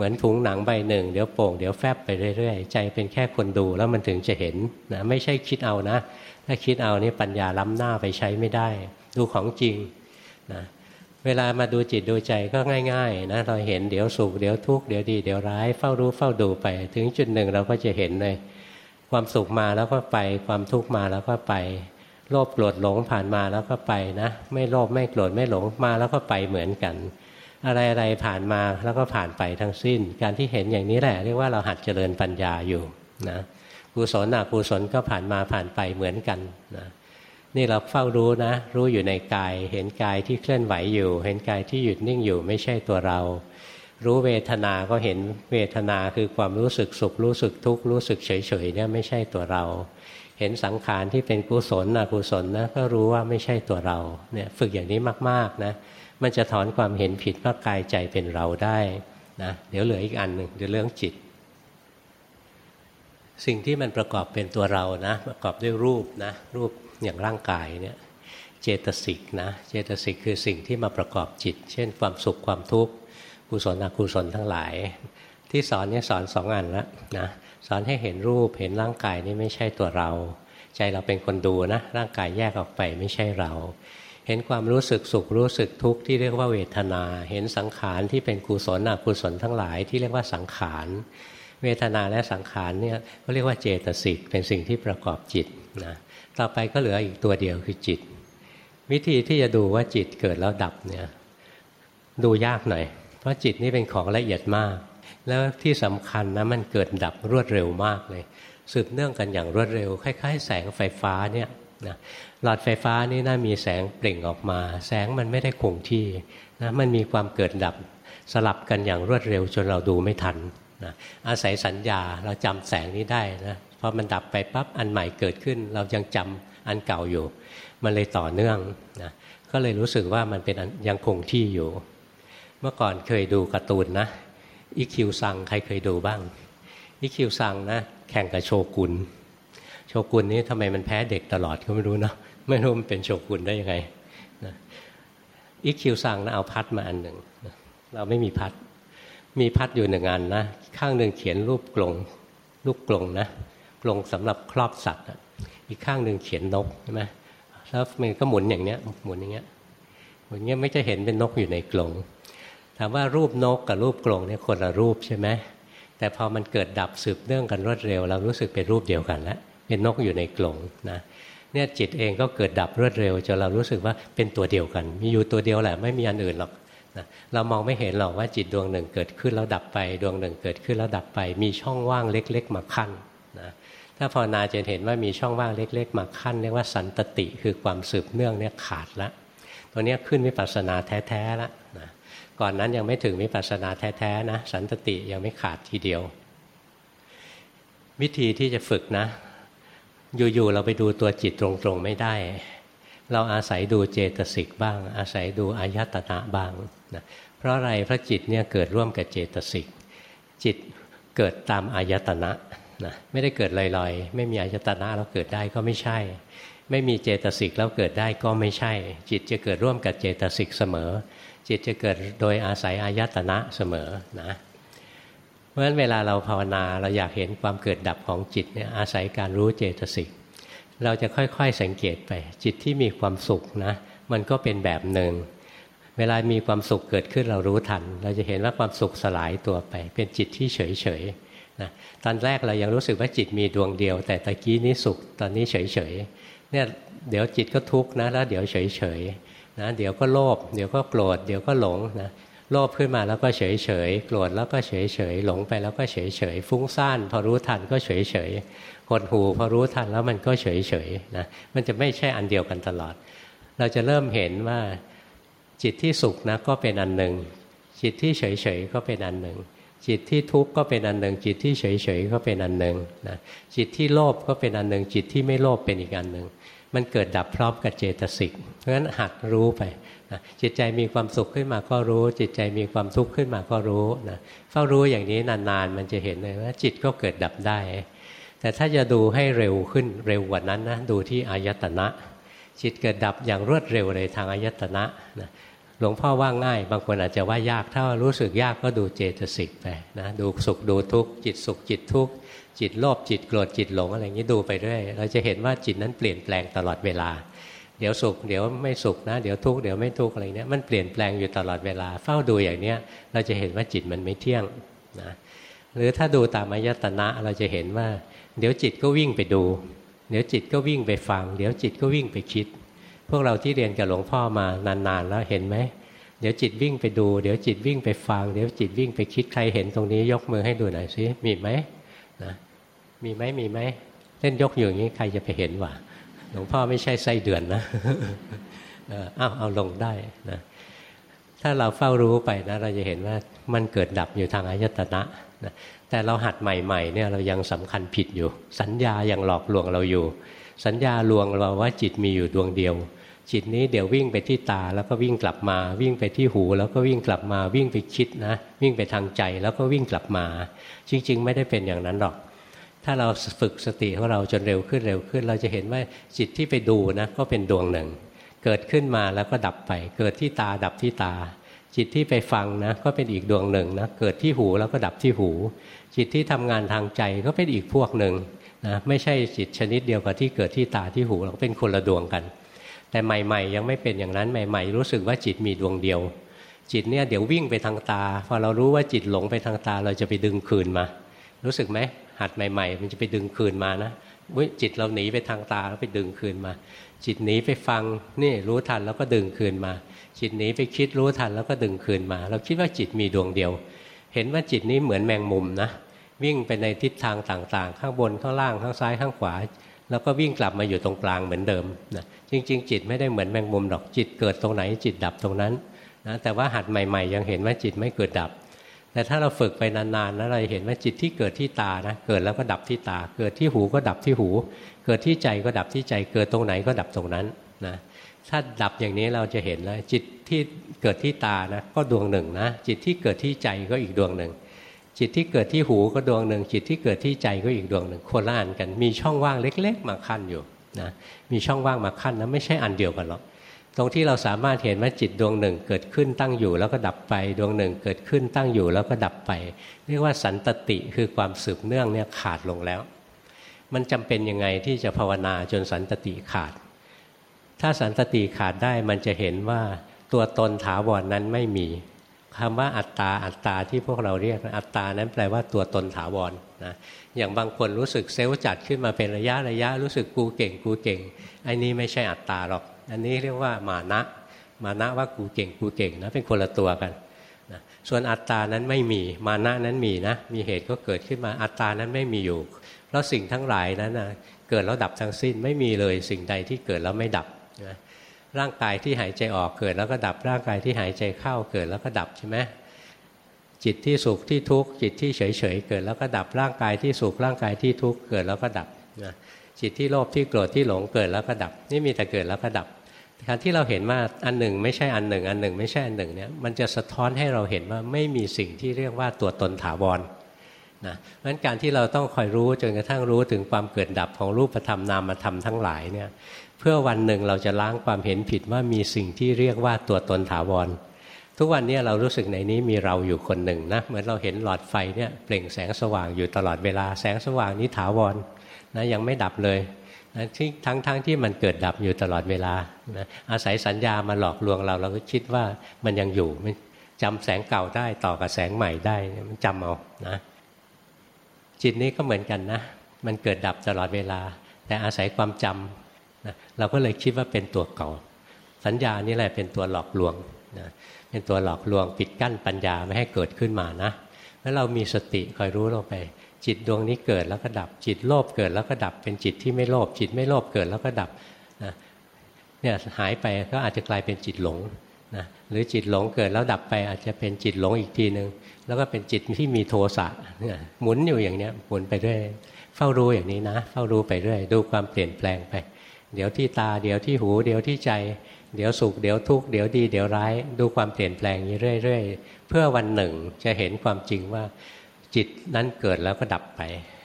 เหมือนถุงหนังใบหนึ่ง เดี๋ยวโป่งเดี๋ยวแฟบไปเรื่อยๆ ใจเป็นแค่คนดูแล้วมันถึงจะเห็นนะไม่ใช่คิดเอานะ ถ้าคิดเอานี่ปัญญาล้ำหน้าไปใช้ไม่ได้ ดูของจริงนะเวลามาดูจิตดูใจก็ง่ายๆนะเราเห็นเดี๋ยวสุขเดี๋ยวทุกข์เดี๋ยวดีเดี๋ยวร้ายเฝ้ารู้เฝ้าดูไป ถึงจุดหนึ่งเราก็จะเห็นเลยความสุขมาแล้วก็ไป ความทุกข์มาแล้วก็ไป โลภโกรธหลงผ่านมาแล้วก็ไปนะ ไม่โลภไม่โกรธไม่หลงมาแล้วก็ไปเหมือนกัน อะไรอะไรผ่านมาแล้วก็ผ่านไปทั้งสิ้น การที่เห็นอย่างนี้แหละ เรียกว่าเราหัดเจริญปัญญาอยู่นะกุศลอกุศลก็ผ่านมาผ่านไปเหมือนกันนะนี่เราเฝ้ารู้นะ รู้อยู่ในกาย เห็นกายที่เคลื่อนไหวอยู่ เห็นกายที่หยุดนิ่งอยู่ไม่ใช่ตัวเรา รู้เวทนา ก็เห็นเวทนาคือความรู้สึกสุข รู้สึกทุกข์รู้สึกเฉยๆเนี่ยไม่ใช่ตัวเรา เห็นสังขารที่เป็นกุศลอกุศลนะก็รู้ว่าไม่ใช่ตัวเราเนี่ยฝึกอย่างนี้มากๆนะ มันจะถอนความเห็นผิดว่ากายใจเป็นเราได้นะเดี๋ยวเหลืออีกอันหนึ่งเดี๋ยวเรื่องจิต สิ่งที่มันประกอบเป็นตัวเรานะ ประกอบด้วยรูปนะ รูปอย่างร่างกายเนี่ยเจตสิกนะเจตสิกคือสิ่งที่มาประกอบจิต เช่น ความสุขความทุกข์กุศลอกุศลทั้งหลาย ที่สอนนี่สอนสองอันล้วนะสอนให้เห็นรูปเห็นร่างกายนี่ไม่ใช่ตัวเรา ใจเราเป็นคนดูนะร่างกายแยกออกไปไม่ใช่เรา เห็นความรู้สึกสุขรู้สึกทุกข์ที่เรียกว่าเวทนา เห็นสังขารที่เป็นกุศลอกุศลทั้งหลายที่เรียกว่าสังขารเวทนาและสังขารเนี่ยก็เรียกว่าเจตสิกเป็นสิ่งที่ประกอบจิตนะต่อไปก็เหลืออีกตัวเดียวคือจิต วิธีที่จะดูว่าจิตเกิดแล้วดับเนี่ยดูยากหน่อย เพราะจิตนี่เป็นของละเอียดมาก แล้วที่สำคัญนะมันเกิดดับรวดเร็วมากเลย สืบเนื่องกันอย่างรวดเร็ว คล้าย ๆ แสงไฟฟ้าเนี่ยนะ หลอดไฟฟ้านี่น่ามีแสงเปล่งออกมา แสงมันไม่ได้คงที่นะมันมีความเกิดดับสลับกันอย่างรวดเร็วจนเราดูไม่ทันนะอาศัยสัญญาเราจำแสงนี้ได้นะพอมันดับไปปั๊บอันใหม่เกิดขึ้น เรายังจำอันเก่าอยู่ มันเลยต่อเนื่องนะก็เลยรู้สึกว่ามันเป็นยังคงที่อยู่ เมื่อก่อนเคยดูการ์ตูนนะอิคิวซังใครเคยดูบ้างอิคิวซังนะแข่งกับโชกุนโชกุนนี้ทำไมมันแพ้เด็กตลอดก็ไม่รู้เนาะ ไม่รู้มันเป็นโชกุนได้ยังไงนะอิคิวซังนะเอาพัดมาอันหนึ่งเราไม่มีพัด มีพัดอยู่หนึ่งอันนะ ข้างหนึ่งเขียนรูปกลงรูปกลงนะกลงสำหรับครอบสัตว์อีกข้างหนึ่งเขียนนกใช่ไหมแล้วมันก็หมุนอย่างเนี้ยหมุนอย่างเงี้ยหมุนเงี้ยไม่จะเห็นเป็นนกอยู่ในกรงถามว่ารูปนกกับรูปกรงเนี่ยคนละรูปใช่ไหมแต่พอมันเกิดดับสืบเนื่องกันรวดเร็ว เรารู้สึกเป็นรูปเดียวกันแล้วเป็นนกอยู่ในกรงนะ เนี่ยจิตเองก็เกิดดับรวดเร็วจนเรารู้สึกว่าเป็นตัวเดียวกัน มีอยู่ตัวเดียวแหละไม่มีอันอื่นหรอกนะเรามองไม่เห็นหรอกว่าจิตดวงหนึ่งเกิดขึ้นแล้วดับไป ดวงหนึ่งเกิดขึ้นแล้วดับไป มีช่องว่างเล็ก ๆ มาขั้นนะถ้าภาวนาจะเห็นว่ามีช่องว่างเล็ก ๆ มาขั้นเรียกว่าสันตติคือความสืบเนื่องเนี่ยขาดละตัวนี้ขึ้นวิปัสสนาแท้ๆแล้วนะก่อนนั้นยังไม่ถึงวิปัสสนาแท้ๆนะสันตติยังไม่ขาดทีเดียว วิธีที่จะฝึกนะ อยู่ๆเราไปดูตัวจิตตรงๆไม่ได้ เราอาศัยดูเจตสิกบ้าง อาศัยดูอายตนะบ้างนะเพราะอะไรพระจิตเนี่ยเกิดร่วมกับเจตสิกจิตเกิดตามอายตนะนะไม่ได้เกิดลอยๆ ไม่มีอายตนะแล้วเกิดได้ก็ไม่ใช่ ไม่มีเจตสิกแล้วเกิดได้ก็ไม่ใช่ จิตจะเกิดร่วมกับเจตสิกเสมอ จิตจะเกิดโดยอาศัยอายตนะเสมอนะ ราะฉะนั้นเวลาเราภาวนาเราอยากเห็นความเกิดดับของจิตเนี่ยอาศัยการรู้เจตสิกเราจะค่อยๆสังเกตไป จิตที่มีความสุขนะ มันก็เป็นแบบหนึ่ง เวลามีความสุขเกิดขึ้นเรารู้ทัน เราจะเห็นว่าความสุขสลายตัวไป เป็นจิตที่เฉยเฉยนะตอนแรกเรายังรู้สึกว่าจิตมีดวงเดียว แต่ตะกี้นี้สุขตอนนี้เฉยเฉยเนี่ยเดี๋ยวจิตก็ทุกข์นะแล้วเดี๋ยวเฉยเฉยนะเดี๋ยวก็โลภเดี๋ยวก็โกรธเดี๋ยวก็หลงนะ โลภขึ้นมาแล้วก็เฉยเฉยโกรธแล้วก็เฉยเฉยหลงไปแล้วก็เฉยเฉยฟุ้งซ่านพอรู้ทันก็เฉยเฉยหดหูพอรู้ทันแล้วมันก็เฉยเฉยนะมันจะไม่ใช่อันเดียวกันตลอด เราจะเริ่มเห็นว่าจิตที่สุขนะก็เป็นอันหนึ่ง จิตที่เฉยเฉยก็เป็นอันหนึ่ง จิตที่ทุกข์ก็เป็นอันหนึ่ง จิตที่เฉยเฉยก็เป็นอันหนึ่งนะจิตที่โลภก็เป็นอันหนึ่ง จิตที่ไม่โลภเป็นอีกอันหนึ่งมันเกิดดับพร้อมกับเจตสิกเพราะฉะนั้นหัดรู้ไป นะจิตใจมีความสุขขึ้นมาก็รู้ จิตใจมีความทุกข์ขึ้นมาก็รู้นะเฝ้ารู้อย่างนี้นานๆ มันจะเห็นเลยว่าจิตก็เกิดดับได้ แต่ถ้าจะดูให้เร็วขึ้นเร็วกว่านั้นนะดูที่อายตนะ จิตเกิดดับอย่างรวดเร็วเลยทางอายตนะนะหลวงพ่อว่าง่าย บางคนอาจจะว่ายาก ถ้ารู้สึกยากก็ดูเจตสิกไปนะดูสุขดูทุกข์จิตสุขจิตทุกข์จิตโลภจิตโกรธจิตหลงอะไรอย่างนี้ดูไปเรื่อยเราจะเห็นว่าจิตนั้นเปลี่ยนแปลงตลอดเวลา เดี๋ยวสุขเดี๋ยวไม่สุขนะ เดี๋ยวทุกข์เดี๋ยวไม่ทุกข์อะไรเนี้ยมันเปลี่ยนแปลงอยู่ตลอดเวลาเฝ้าดูอย่างเนี้ยเราจะเห็นว่าจิตมันไม่เที่ยงนะหรือถ้าดูตามอายตนะเราจะเห็นว่า เดี๋ยวจิตก็วิ่งไปดู เดี๋ยวจิตก็วิ่งไปฟัง เดี๋ยวจิตก็วิ่งไปคิด พวกเราที่เรียนกับหลวงพ่อมานานๆแล้วเห็นไหมเดี๋ยวจิตวิ่งไปดู เดี๋ยวจิตวิ่งไปฟัง เดี๋ยวจิตวิ่งไปคิดใครเห็นตรงนี้ยกมือให้ดูหน่อยสิมีไหมนะมีไหมมีไหมเล่นยกอยู่อย่างนี้ใครจะไปเห็นวะ หลวงพ่อไม่ใช่ไส้เดือนนะอ้าวเอาลงได้นะถ้าเราเฝ้ารู้ไปนะ เราจะเห็นว่ามันเกิดดับอยู่ทางอายตนะนะแต่เราหัดใหม่ๆเนี่ยเรายังสำคัญผิดอยู่ สัญญาอยังหลอกลวงเราอยู่ สัญญาลวงเราว่าจิตมีอยู่ดวงเดียว จิตนี้เดี๋ยววิ่งไปที่ตาแล้วก็วิ่งกลับมา วิ่งไปที่หู แล้วก็วิ่งกลับมาวิ่งไปคิดนะ วิ่งไปทางใจแล้วก็วิ่งกลับมา จริง ๆ ไม่ได้เป็นอย่างนั้นหรอก ถ้าเราฝึกสติของเราจนเร็วขึ้นเร็วขึ้น เราจะเห็นว่าจิตที่ไปดูนะก็เป็นดวงหนึ่ง เกิดขึ้นมาแล้วก็ดับไป เกิดที่ตาดับที่ตา จิตที่ไปฟังนะก็เป็นอีกดวงหนึ่งนะเกิดที่หูแล้วก็ดับที่หู จิตที่ทำงานทางใจก็เป็นอีกพวกหนึ่งนะไม่ใช่จิตชนิดเดียวกับที่เกิดที่ตาที่หูเราเป็นคนละดวงกัน แต่ใหม่ ๆ ยังไม่เป็นอย่างนั้นใหม่ ๆ รู้สึกว่าจิตมีดวงเดียว จิตเนี่ยเดี๋ยววิ่งไปทางตา พอเรารู้ว่าจิตหลงไปทางตาเราจะไปดึงคืนมา รู้สึกไหม หัดใหม่ ๆ มันจะไปดึงคืนมานะจิตเราหนีไปทางตาแล้วไปดึงคืนมา จิตหนีไปฟังนี่รู้ทันแล้วก็ดึงคืนมา จิตหนีไปคิดรู้ทันแล้วก็ดึงคืนมา เราคิดว่าจิตมีดวงเดียว เห็นว่าจิตนี้เหมือนแมงมุมนะวิ่งไปในทิศทางต่าง ๆ ข้างบนข้างล่างข้างซ้ายข้างขวา แล้วก็วิ่งกลับมาอยู่ตรงกลางเหมือนเดิมนะจริง ๆ จิตไม่ได้เหมือนแมงมุมหรอกจิตเกิดตรงไหนจิตดับตรงนั้นนะแต่ว่าหัดใหม่ ๆ ยังเห็นว่าจิตไม่เกิดดับ แต่ถ้าเราฝึกไปนานๆนะเราเห็นว่าจิตที่เกิดที่ตานะเกิดแล้วก็ดับที่ตา เกิดที่หูก็ดับที่หู เกิดที่ใจก็ดับที่ใจ เกิดตรงไหนก็ดับตรงนั้นนะถ้าดับอย่างนี้เราจะเห็นแล้วจิตที่เกิดที่ตานะก็ดวงหนึ่งนะจิตที่เกิดที่ใจก็อีกดวงหนึ่ง จิตที่เกิดที่หูก็ดวงหนึ่ง จิตที่เกิดที่ใจก็อีกดวงหนึ่งคนละอันกัน มีช่องว่างเล็ก ๆ มาขั้นอยู่นะมีช่องว่างมาขั้นนะไม่ใช่อันเดียวกันหรอก ตรงที่เราสามารถเห็นว่าจิตดวงหนึ่งเกิดขึ้นตั้งอยู่แล้วก็ดับไปดวงหนึ่งเกิดขึ้นตั้งอยู่แล้วก็ดับไป เรียกว่าสันตติคือความสืบเนื่องเนี่ยขาดลงแล้ว มันจำเป็นยังไงที่จะภาวนาจนสันตติขาด ถ้าสันตติขาดได้มันจะเห็นว่าตัวตนถาวรนนั้นไม่มีคำว่าอัตตาอัตตาที่พวกเราเรียกอัตตานั้นแปลว่าตัวตนถาวรนะอย่างบางคนรู้สึกเซลล์จัดขึ้นมาเป็นระยะระยะรู้สึกกูเก่งกูเก่งไอ้นี้ไม่ใช่อัตตาหรอก อันนี้เรียกว่ามานะมานะว่ากูเก่งกูเก่งนะเป็นคนละตัวกันนะส่วนอัตตานั้นไม่มีมานะนั้นมีนะมีเหตุก็เกิดขึ้นมาอัตตานั้นไม่มีอยู่ เพราะสิ่งทั้งหลายนั้นนะเกิดแล้วดับทั้งสิ้นไม่มีเลยสิ่งใดที่เกิดแล้วไม่ดับนะร่างกายที่หายใจออกเกิดแล้วก็ดับร่างกายที่หายใจเข้าเกิดแล้วก็ดับใช่ไหมจิตที่สุขที่ทุกข์จิตที่เฉยเฉยเกิดแล้วก็ดับร่างกายที่สุขร่างกายที่ทุกข์เกิดแล้วก็ดับนะจิตที่โลภที่โกรธที่หลงเกิดแล้วก็ดับ นี่มีแต่เกิดแล้วก็ดับ การที่เราเห็นว่าอันหนึ่งไม่ใช่อันหนึ่ง อันหนึ่งไม่ใช่อันหนึ่งเนี่ยมันจะสะท้อนให้เราเห็นว่าไม่มีสิ่งที่เรียกว่าตัวตนถาวรนะเพราะฉะนั้นการที่เราต้องคอยรู้จนกระทั่งรู้ถึงความเกิดดับของรูปธรรมนามธรรมทั้งหลายเนี่ยเพื่อวันหนึ่งเราจะล้างความเห็นผิดว่ามีสิ่งที่เรียกว่าตัวตนถาวร ทุกวันนี้เรารู้สึกในนี้มีเราอยู่คนหนึ่งนะเหมือนเราเห็นหลอดไฟเนี่ยเปล่งแสงสว่างอยู่ตลอดเวลาแสงสว่างนี้ถาวรนะยังไม่ดับเลย นะที่ทั้งทั้งที่มันเกิดดับอยู่ตลอดเวลานะอาศัยสัญญามาหลอกลวงเรา เราก็คิดว่ามันยังอยู่จำแสงเก่าได้ต่อกับแสงใหม่ได้มันจำเอานะจิตนี้ก็เหมือนกันนะ มันเกิดดับตลอดเวลา แต่อาศัยความจำนะเราก็เลยคิดว่าเป็นตัวเก่า สัญญานี่แหละเป็นตัวหลอกลวงนะเป็นตัวหลอกลวงปิดกั้นปัญญาไม่ให้เกิดขึ้นมานะแล้วเรามีสติคอยรู้ลงไป จิตดวงนี้เกิดแล้วก็ดับ จิตโลภเกิดแล้วก็ดับ เป็นจิตที่ไม่โลภจิตไม่โลภเกิดแล้วก็ดับนะเนี่ยหายไปก็อาจจะกลายเป็นจิตหลงนะหรือจิตหลงเกิดแล้วดับไปอาจจะเป็นจิตหลงอีกทีหนึ่งแล้วก็เป็นจิตที่มีโทสะหมุนอยู่อย่างเนี้ยหมุนไปเรื่อยเฝ้ารู้อย่างนี้นะ เฝ้ารู้ไปเรื่อยดูความเปลี่ยนแปลงไป เดี๋ยวที่ตาเดี๋ยวที่หู เดี๋ยวที่ใจ เดี๋ยวสุขเดี๋ยวทุกข์เดี๋ยวดีเดี๋ยวร้าย ดูความเปลี่ยนแปลงนี้เรื่อยๆเพื่อวันหนึ่งจะเห็นความจริงว่า จิตนั้นเกิดแล้วก็ดับไป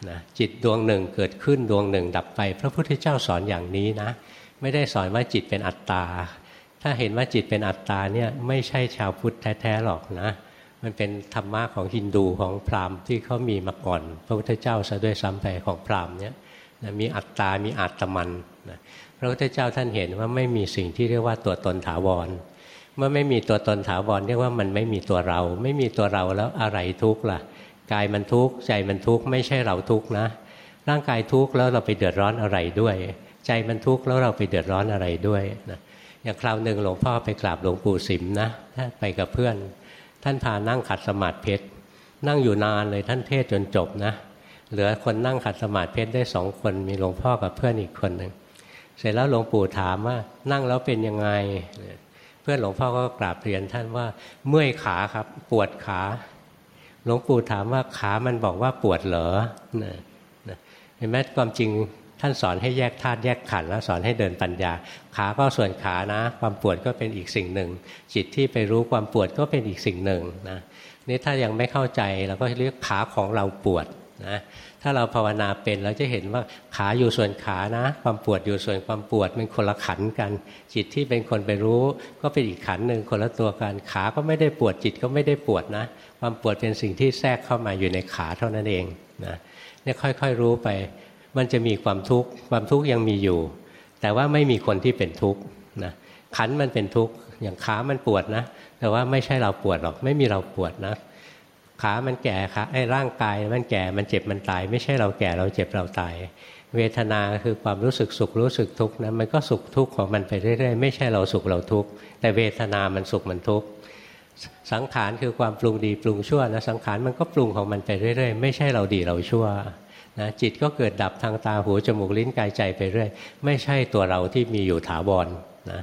นะจิตดวงหนึ่งเกิดขึ้นดวงหนึ่งดับไป พระพุทธเจ้าสอนอย่างนี้นะ ไม่ได้สอนว่าจิตเป็นอัตตา ถ้าเห็นว่าจิตเป็นอัตตาเนี่ยไม่ใช่ชาวพุทธแท้ๆหรอกนะ มันเป็นธรรมะของฮินดูของพราหมณ์ที่เขามีมาก่อน พระพุทธเจ้าซะด้วยซ้ำไปของพราหมณ์เนี่ยมีอัตตา มีอัตมันนะพระพุทธเจ้าท่านเห็นว่าไม่มีสิ่งที่เรียกว่าตัวตนถาวร เมื่อไม่มีตัวตนถาวรเรียกว่ามันไม่มีตัวเรา ไม่มีตัวเราแล้วอะไรทุกข์ล่ะ กายมันทุกข์ใจมันทุกข์ไม่ใช่เราทุกข์นะ ร่างกายทุกข์แล้วเราไปเดือดร้อนอะไรด้วย ใจมันทุกข์แล้วเราไปเดือดร้อนอะไรด้วยนะอย่างคราวหนึ่งหลวงพ่อไปกราบหลวงปู่สิมนะท่านไปกับเพื่อน ท่านพานั่งขัดสมาธิเพชรนั่งอยู่นานเลยท่านเทศจนจบนะ เหลือคนนั่งขัดสมาธิเพชรได้สองคนมีหลวงพ่อกับเพื่อนอีกคนหนึ่งเสร็จแล้วหลวงปู่ถามว่านั่งแล้วเป็นยังไง เพื่อนหลวงพ่อก็กราบเรียนท่านว่าเมื่อยขาครับปวดขา หลวงปู่ถามว่าขามันบอกว่าปวดเหรอเห็นไหมความจริงท่านสอนให้แยกธาตุแยกขันธ์แล้วสอนให้เดินปัญญา ขาก็ส่วนขานะ ความปวดก็เป็นอีกสิ่งหนึ่ง จิตที่ไปรู้ความปวดก็เป็นอีกสิ่งหนึ่งนะนี่ถ้ายังไม่เข้าใจเราก็เรียกขาของเราปวดนะ ถ้าเราภาวนาเป็นเราจะเห็นว่าขาอยู่ส่วนขานะ ความปวดอยู่ส่วนความปวดเป็นคนละขันกัน จิตที่เป็นคนไปรู้ ก็เป็นอีกขันหนึ่งคนละตัวกันขาก็ไม่ได้ปวดจิตก็ไม่ได้ปวดนะ ความปวดเป็นสิ่งที่แทรกเข้ามาอยู่ในขาเท่านั้นเองนะเนี่ยค่อยๆรู้ไป มันจะมีความทุกข์ความทุกข์ยังมีอยู่ แต่ว่าไม่มีคนที่เป็นทุกข์นะขันมันเป็นทุกข์อย่างขามันปวดนะ แต่ว่าไม่ใช่เราปวดหรอกไม่มีเราปวดนะ ขามันแก่ขาไอ้ร่างกายมันแก่มันเจ็บมันตาย ไม่ใช่เราแก่เราเจ็บเราตาย เวทนาคือความรู้สึกสุขรู้สึกทุกข์นะมันก็สุขทุกข์ของมันไปเรื่อยๆไม่ใช่เราสุขเราทุกข์แต่เวทนามันสุขมันทุกข์สังขารคือความปรุงดีปรุงชั่วนะสังขารมันก็ปรุงของมันไปเรื่อยๆ ไม่ใช่เราดีเราชั่วนะจิตก็เกิดดับทางตาหูจมูกลิ้นกายใจไปเรื่อย ไม่ใช่ตัวเราที่มีอยู่ถาวรนะ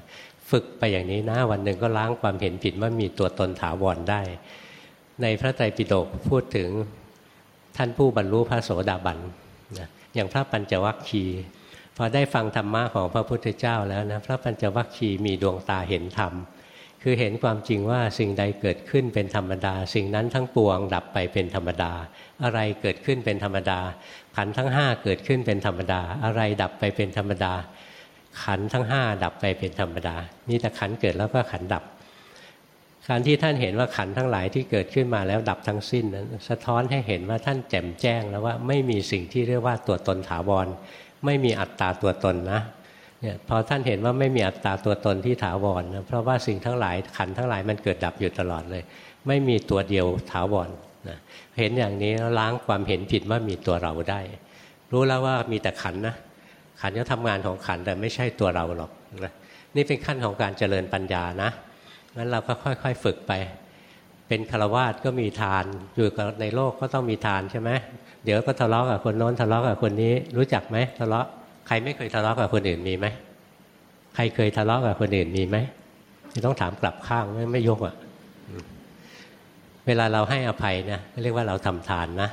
ฝึกไปอย่างนี้นะวันหนึ่งก็ล้างความเห็นผิดว่ามีตัวตนถาวรได้ ในพระไตรปิฎกพูดถึงท่านผู้บรรลุพระโสดาบันนะอย่างพระปัญจวัคคีย์พอได้ฟังธรรมะของพระพุทธเจ้าแล้วนะพระปัญจวัคคีย์มีดวงตาเห็นธรรม คือเห็นความจริงว่าสิ่งใดเกิดขึ้นเป็นธรรมดา สิ่งนั้นทั้งปวงดับไปเป็นธรรมดา อะไรเกิดขึ้นเป็นธรรมดา ขันทั้งห้าเกิดขึ้นเป็นธรรมดา อะไรดับไปเป็นธรรมดา ขันทั้งห้าดับไปเป็นธรรมดานี่แต่ขันเกิดแล้วก็ขันดับ การที่ท่านเห็นว่าขันทั้งหลายที่เกิดขึ้นมาแล้วดับทั้งสิ้นนั้นสะท้อนให้เห็นว่าท่านแจ่มแจ้งแล้วว่าไม่มีสิ่งที่เรียกว่าตัวตนถาวร ไม่มีอัตตาตัวตนนะเนี่ยพอท่านเห็นว่าไม่มีอัตตาตัวตนที่ถาวรนะเพราะว่าสิ่งทั้งหลายขันทั้งหลายมันเกิดดับอยู่ตลอดเลย ไม่มีตัวเดียวถาวรนะเห็นอย่างนี้แล้วล้างความเห็นผิดว่ามีตัวเราได้ รู้แล้วว่ามีแต่ขันนะขันก็ทำงานของขันแต่ไม่ใช่ตัวเราหรอกนะนี่เป็นขั้นของการเจริญปัญญานะ งั้นเราก็ค่อย ๆ ฝึกไป เป็นฆราวาสก็มีทานอยู่ในโลกก็ต้องมีทานใช่ไหมเดี๋ยวก็ทะเลาะกับคนโน้นทะเลาะกับคนนี้รู้จักไหมทะเลาะใครไม่เคยทะเลาะกับคนอื่นมีไหมใครเคยทะเลาะกับคนอื่นมีไหมต้องถามกลับข้างไม่ยกอะเวลาเราให้อภัยนะเรียกว่าเราทำทานนะ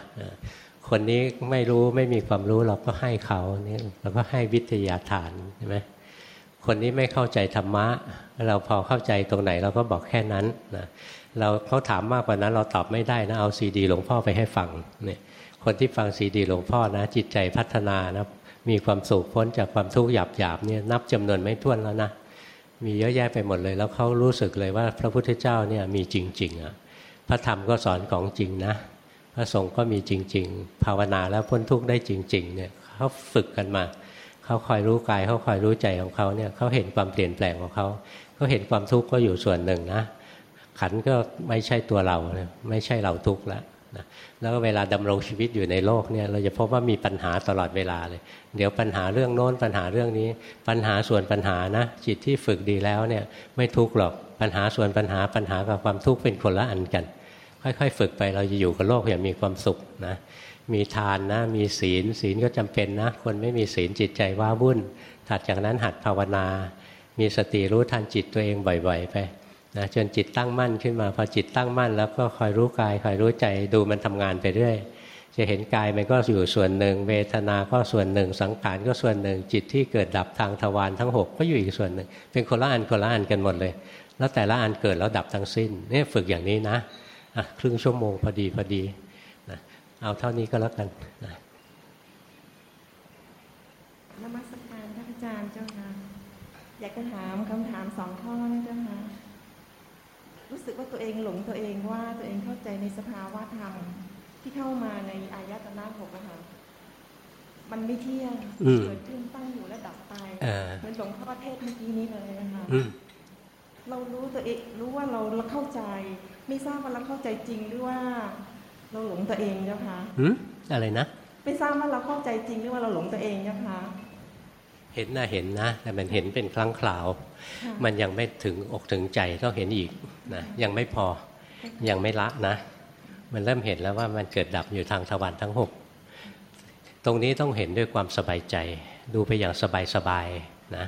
คนนี้ไม่รู้ไม่มีความรู้เราก็ให้เขานี่เราก็ให้วิทยาทานใช่ไหม คนนี้ไม่เข้าใจธรรมะ เราพอเข้าใจตรงไหนเราก็บอกแค่นั้นนะเราเขาถามมากกว่านั้นเราตอบไม่ได้นะเอาซีดีหลวงพ่อไปให้ฟังเนี่ยคนที่ฟังซีดีหลวงพ่อนะ จิตใจพัฒนานะมีความสุขพ้นจากความทุกข์หยาบหยาบเนี่ยนับจำนวนไม่ถ้วนแล้วนะมีเยอะแยะไปหมดเลย แล้วเขารู้สึกเลยว่าพระพุทธเจ้าเนี่ยมีจริงๆอะพระธรรมก็สอนของจริงนะ พระสงฆ์ก็มีจริง ๆ ภาวนาแล้วพ้นทุกข์ได้จริงๆเนี่ยเขาฝึกกันมา เขาคอยรู้กายเขาคอยรู้ใจของเขาเนี่ยเขาเห็นความเปลี่ยนแปลงของเขาเขาเห็นความทุกข์ก็อยู่ส่วนหนึ่งนะขันก็ไม่ใช่ตัวเราไม่ใช่เราทุกข์แล้วนะแล้วเวลาดำรงชีวิตอยู่ในโลกเนี่ยเราจะพบว่ามีปัญหาตลอดเวลาเลย เดี๋ยวปัญหาเรื่องโน้นปัญหาเรื่องนี้ ปัญหาส่วนปัญหานะจิตที่ฝึกดีแล้วเนี่ยไม่ทุกข์หรอกปัญหาส่วนปัญหาปัญหากับความทุกข์เป็นคนละอันกัน ค่อยๆ ฝึกไปเราจะอยู่กับโลกอย่างมีความสุขนะ มีทานนะ มีศีล ศีลก็จำเป็นนะ คนไม่มีศีลจิตใจว้าวุ่น ถัดจากนั้นหัดภาวนา มีสติรู้ทันจิตตัวเองบ่อยๆไปนะจนจิตตั้งมั่นขึ้นมา พอจิตตั้งมั่น แล้วก็คอยรู้กายคอยรู้ใจดูมันทำงานไปเรื่อยจะเห็นกายมันก็อยู่ส่วนหนึ่ง เวทนาก็ส่วนหนึ่ง สังขารก็ส่วนหนึ่ง จิตที่เกิดดับทางทวารทั้ง 6 ก็อยู่อีกส่วนหนึ่ง เป็นคนละอันคนละอันกันหมดเลย แล้วแต่ละอันเกิดแล้วดับทั้งสิ้นนี่ฝึกอย่างนี้นะะครึ่งชั่วโมงพอดีพอดี เอาเท่านี้ก็แล้วกันนะนมัสการท่านอาจารย์เจ้าค่ะอยากจะถามคำถามสองข้อนะเจ้าค่ะรู้สึกว่าตัวเองหลงตัวเองว่าตัวเองเข้าใจในสภาวะธรรมที่เข้ามาในอายตนะหกอะค่ะมันไม่เที่ยงเกิดขึ้นตั้งอยู่และดับไปเหมือนหลวงพ่อเทศเมื่อกี้นี้เลยนะคะเรารู้ตัวเองรู้ว่าเราเราเข้าใจ ไม่ทราบว่าเราเข้าใจจริงหรือว่า เราหลงตัวเองเจ้าค่ะอะไรนะไม่ทราบว่าเราเข้าใจจริงหรือว่าเราหลงตัวเองเจ้าค่ะเห็นนะเห็นนะ แต่มันเห็นเป็นครั้งคราว มันยังไม่ถึงอกถึงใจต้องเห็นอีกนะยังไม่พอยังไม่ละนะ มันเริ่มเห็นแล้วว่ามันเกิดดับอยู่ทางทวารทั้งหกตรงนี้ต้องเห็นด้วยความสบายใจ ดูไปอย่างสบายๆนะ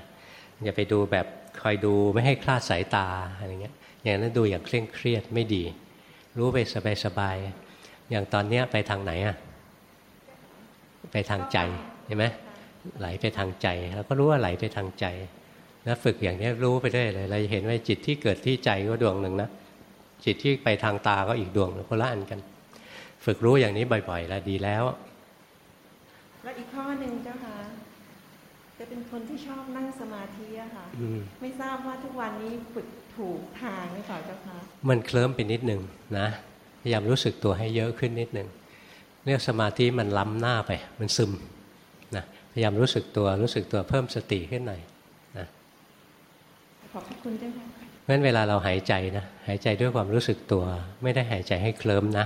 อย่าไปดูแบบคอยดูไม่ให้คลาดสายตาอะไรเงี้ยอย่างนั้นดูอย่างเคร่งเครียดไม่ดี รู้ไปสบายๆ อย่างตอนเนี้ยไปทางไหนอะไปทางใจเห็นไหมไหลไปทางใจเราก็รู้ว่าไหลไปทางใจแล้วฝึกอย่างนี้รู้ไปได้เลยเราจะเห็นว่าจิตที่เกิดที่ใจก็ดวงหนึ่งนะจิตที่ไปทางตาก็อีกดวงคนละอันกัน ฝึกรู้อย่างนี้บ่อยๆแล้วดีแล้ว แล้วอีกข้อหนึ่งเจ้าค่ะจะเป็นคนที่ชอบนั่งสมาธิอะค่ะไม่ทราบว่าทุกวันนี้ฝึกถูกทางหรือเปล่าเจ้าค่ะมันเคลิ้มไปนิดหนึ่งนะ พยายามรู้สึกตัวให้เยอะขึ้นนิดหนึ่งเรียกสมาธิมันล้ำหน้าไป มันซึมนะพยายามรู้สึกตัวรู้สึกตัวเพิ่มสติขึ้นหน่อยนะขอบคุณเจ้าค่ะเพราะฉะนั้นเวลาเราหายใจนะหายใจด้วยความรู้สึกตัว ไม่ได้หายใจให้เคลิ้มนะ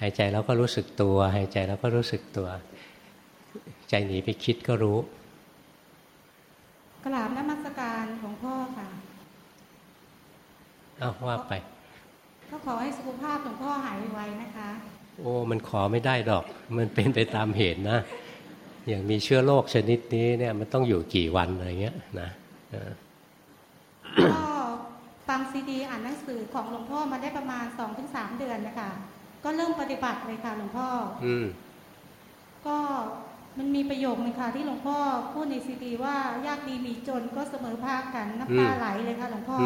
หายใจแล้วก็รู้สึกตัว หายใจแล้วก็รู้สึกตัว ใจหนีไปคิดก็รู้กราบนมัสการของพ่อค่ะ เอาว่าไป ก็ขอให้สุขภาพของพ่อหายไวนะคะ โอ้มันขอไม่ได้ดอก มันเป็นไปตามเหตุนะ อย่างมีเชื้อโรคชนิดนี้เนี่ยมันต้องอยู่กี่วันอะไรเงี้ยนะก็ฟังซีดีอ่านหนังสือของหลวงพ่อมาได้ประมาณสองถึงสามเดือนนะคะ ก็เริ่มปฏิบัติเลยค่ะหลวงพ่อ อืมก็มันมีประโยคนึงค่ะที่หลวงพ่อพูดในซีดีว่ายากดีมีจนก็เสมอภาคกันน้ำตาไหลเลยค่ะหลวงพ่อ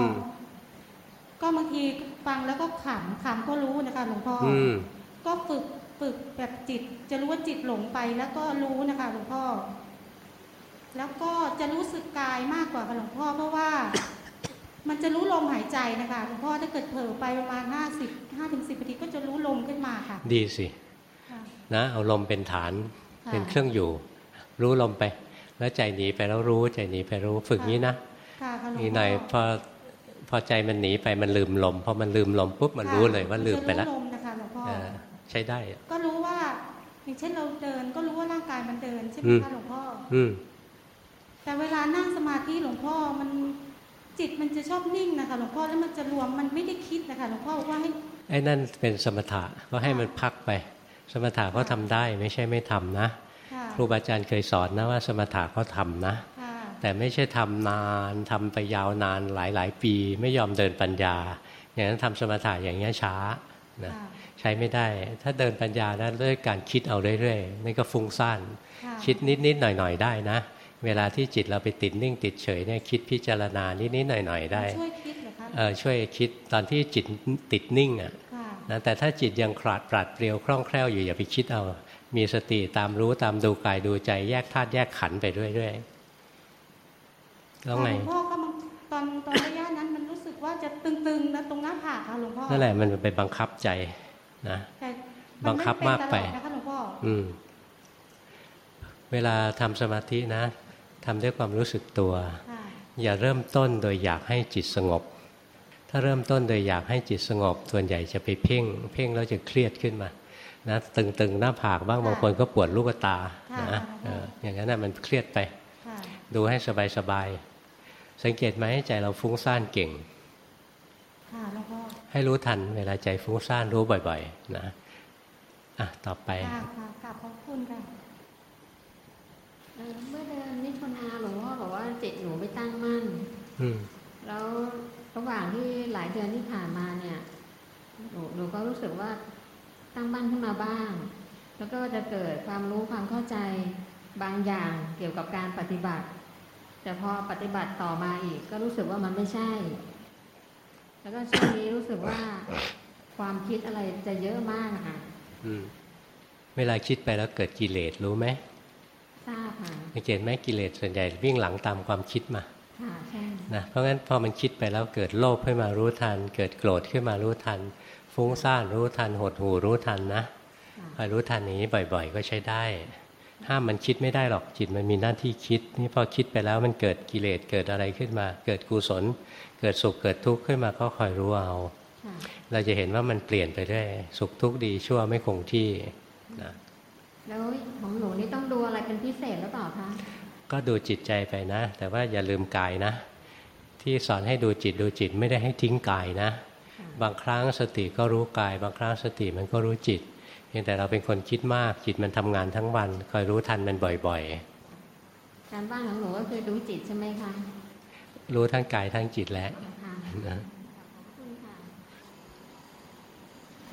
ก็บางทีฟังแล้วก็ขำขำก็รู้นะคะหลวงพ่อก็ฝึกฝึกแบบจิต จะรู้ว่าจิตหลงไปแล้วก็รู้นะคะหลวงพ่อ แล้วก็จะรู้สึกกายมากกว่าค่ะหลวงพ่อเพราะว่า มันจะรู้ลมหายใจนะคะหลวงพ่อถ้าเกิดเผลอไปประมาณห้าสิบห้าถึงสิบนาทีก็จะรู้ลมขึ้นมาค่ะ ดีสินะเอาลมเป็นฐานเป็นเครื่องอยู่ รู้ลมไป แล้วใจหนีไปแล้วรู้ใจหนีไปรู้ฝึกนี้นะค่ะค่ะหลวงอีกหพ่น่ออยพอ พอใจมันหนีไปมันลืมลมพอมันลืมลมปุ๊บมันรู้เลยว่าลืมไปแล้วจะรู้ลมนะคะหลวงพ่อเออใช้ได้ ก็รู้ว่าอย่างเช่นเราเดินก็รู้ว่าร่างกายมันเดินใช่ไหมอืมคะหลวงพ่ออืมแต่เวลานั่งสมาธิหลวงพ่อมันจิตมันจะชอบนิ่งนะคะหลวงพ่อแล้วมันจะรวมมันไม่ได้คิดนะคะหลวงพ่อบอกว่าให้ไอ้นั่นเป็นสมถะก็ให้มันพักไป สมถะเขาทำได้ไม่ใช่ไม่ทำนะค่ะครูบาอาจารย์เคยสอนนะว่าสมถะเขาทำนะค่ะ แต่ไม่ใช่ทำนานทำไปยาวนานหลายหลายๆปี ไม่ยอมเดินปัญญา อย่างนั้นทำสมถะอย่างนี้ยช้านะค่ะใช้ไม่ได้ ถ้าเดินปัญญานะด้วยการคิดเอาเรื่อยๆนี่ก็ฟุ้งซ่านค่ะคิดนิดๆหน่อยๆได้นะ เวลาที่จิตเราไปติดนิ่งติดเฉยเนี่ยคิดพิจารณานิดๆหน่อยๆได้ช่วยคิดเหรอคะเออช่วยคิดตอนที่จิตติดนิ่งอะค่ะนะแต่ถ้าจิตยังขลาดปราดเปรียวคล่องแคล่วอยู่อย่าไปคิดเอา มีสติตามรู้ตามดูกายดูใจแยกธาตุแยกขันธ์ไปเรื่อยๆ แล้วไงหลวงพ่อก็มันตอนตอนระยะนั้นมันรู้สึกว่าจะตึงๆนะตรงหน้าผากค่ะหลวงพ่อนั่นแหละมันไปบังคับใจนะแต่บังคับมากไปนม่เป็นตลอดนะคะหลวงพ่ออืมเวลาทำสมาธินะทำด้วยความรู้สึกตัวค่ะอย่าเริ่มต้นโดยอยากให้จิตสงบ ถ้าเริ่มต้นโดยอยากให้จิตสงบ ส่วนใหญ่จะไปเพ่ง เพ่งแล้วจะเครียดขึ้นมานะตึงๆหน้าผากบ้างบางคนก็ปวดลูกตานะเอออย่างนั้นนะมันเครียดไปค่ะดูให้สบายๆ สังเกตไหมใจเราฟุ้งซ่านเก่งค่ะหลวงพ่อให้รู้ทันเวลาใจฟุ้งซ่านรู้บ่อย ๆ นะอะต่อไปค่ะค่ะกราบขอบคุณค่ะเอ่อเมื่อเดือนมิถุนาหลวงพ่อบอกว่าจิตหนูไม่ตั้งมั่น อืมแล้วระหว่างที่หลายเดือนที่ผ่านมาเนี่ยหนูหนูก็รู้สึกว่าตั้งมั่นขึ้นมาบ้าง แล้วก็จะเกิดความรู้ความเข้าใจบางอย่างเกี่ยวกับการปฏิบัติ แต่พอปฏิบัติต่อมาอีก ก็รู้สึกว่ามันไม่ใช่ แล้วก็ช่วงนี้รู้สึกว่าความคิดอะไรจะเยอะมากอะค่ะอืมเวลาคิดไปแล้วเกิดกิเลสรู้ไหมทราบค่ะสังเกตไหมกิเลสส่วนใหญ่วิ่งหลังตามความคิดมาค่ะใช่นะเพราะงั้นพอมันคิดไปแล้วเกิดโลภขึ้นมารู้ทัน เกิดโกรธขึ้นมารู้ทัน ฟุ้งซ่านรู้ทันหดหูรู้ทันนะค่ะคอยรู้ทันอย่างนี้บ่อย ๆ ก็ใช้ได้ ห้ามมันคิดไม่ได้หรอกจิตมันมีหน้าที่คิด นี่พอคิดไปแล้วมันเกิดกิเลสเกิดอะไรขึ้นมา เกิดกุศล เกิดสุขเกิดทุกข์ขึ้นมาก็คอยรู้เอาค่ะเราจะเห็นว่ามันเปลี่ยนไปเรื่อยสุขทุกข์ดีชั่วไม่คงที่นะแล้วของหนูนี่ต้องดูอะไรเป็นพิเศษหรือเปล่าคะก็ดูจิตใจไปนะ แต่ว่าอย่าลืมกายนะ ที่สอนให้ดูจิตดูจิตไม่ได้ให้ทิ้งกายนะค่ะบางครั้งสติก็รู้กาย บางครั้งสติมันก็รู้จิตเพียงแต่เราเป็นคนคิดมากจิตมันทำงานทั้งวัน คอยรู้ทันมันบ่อยการบ้านของหนูก็คือดูจิตใช่ไหมคะๆรู้ทั้งกายทั้งจิตแล้วค่ะนะขอบคุณค่ะ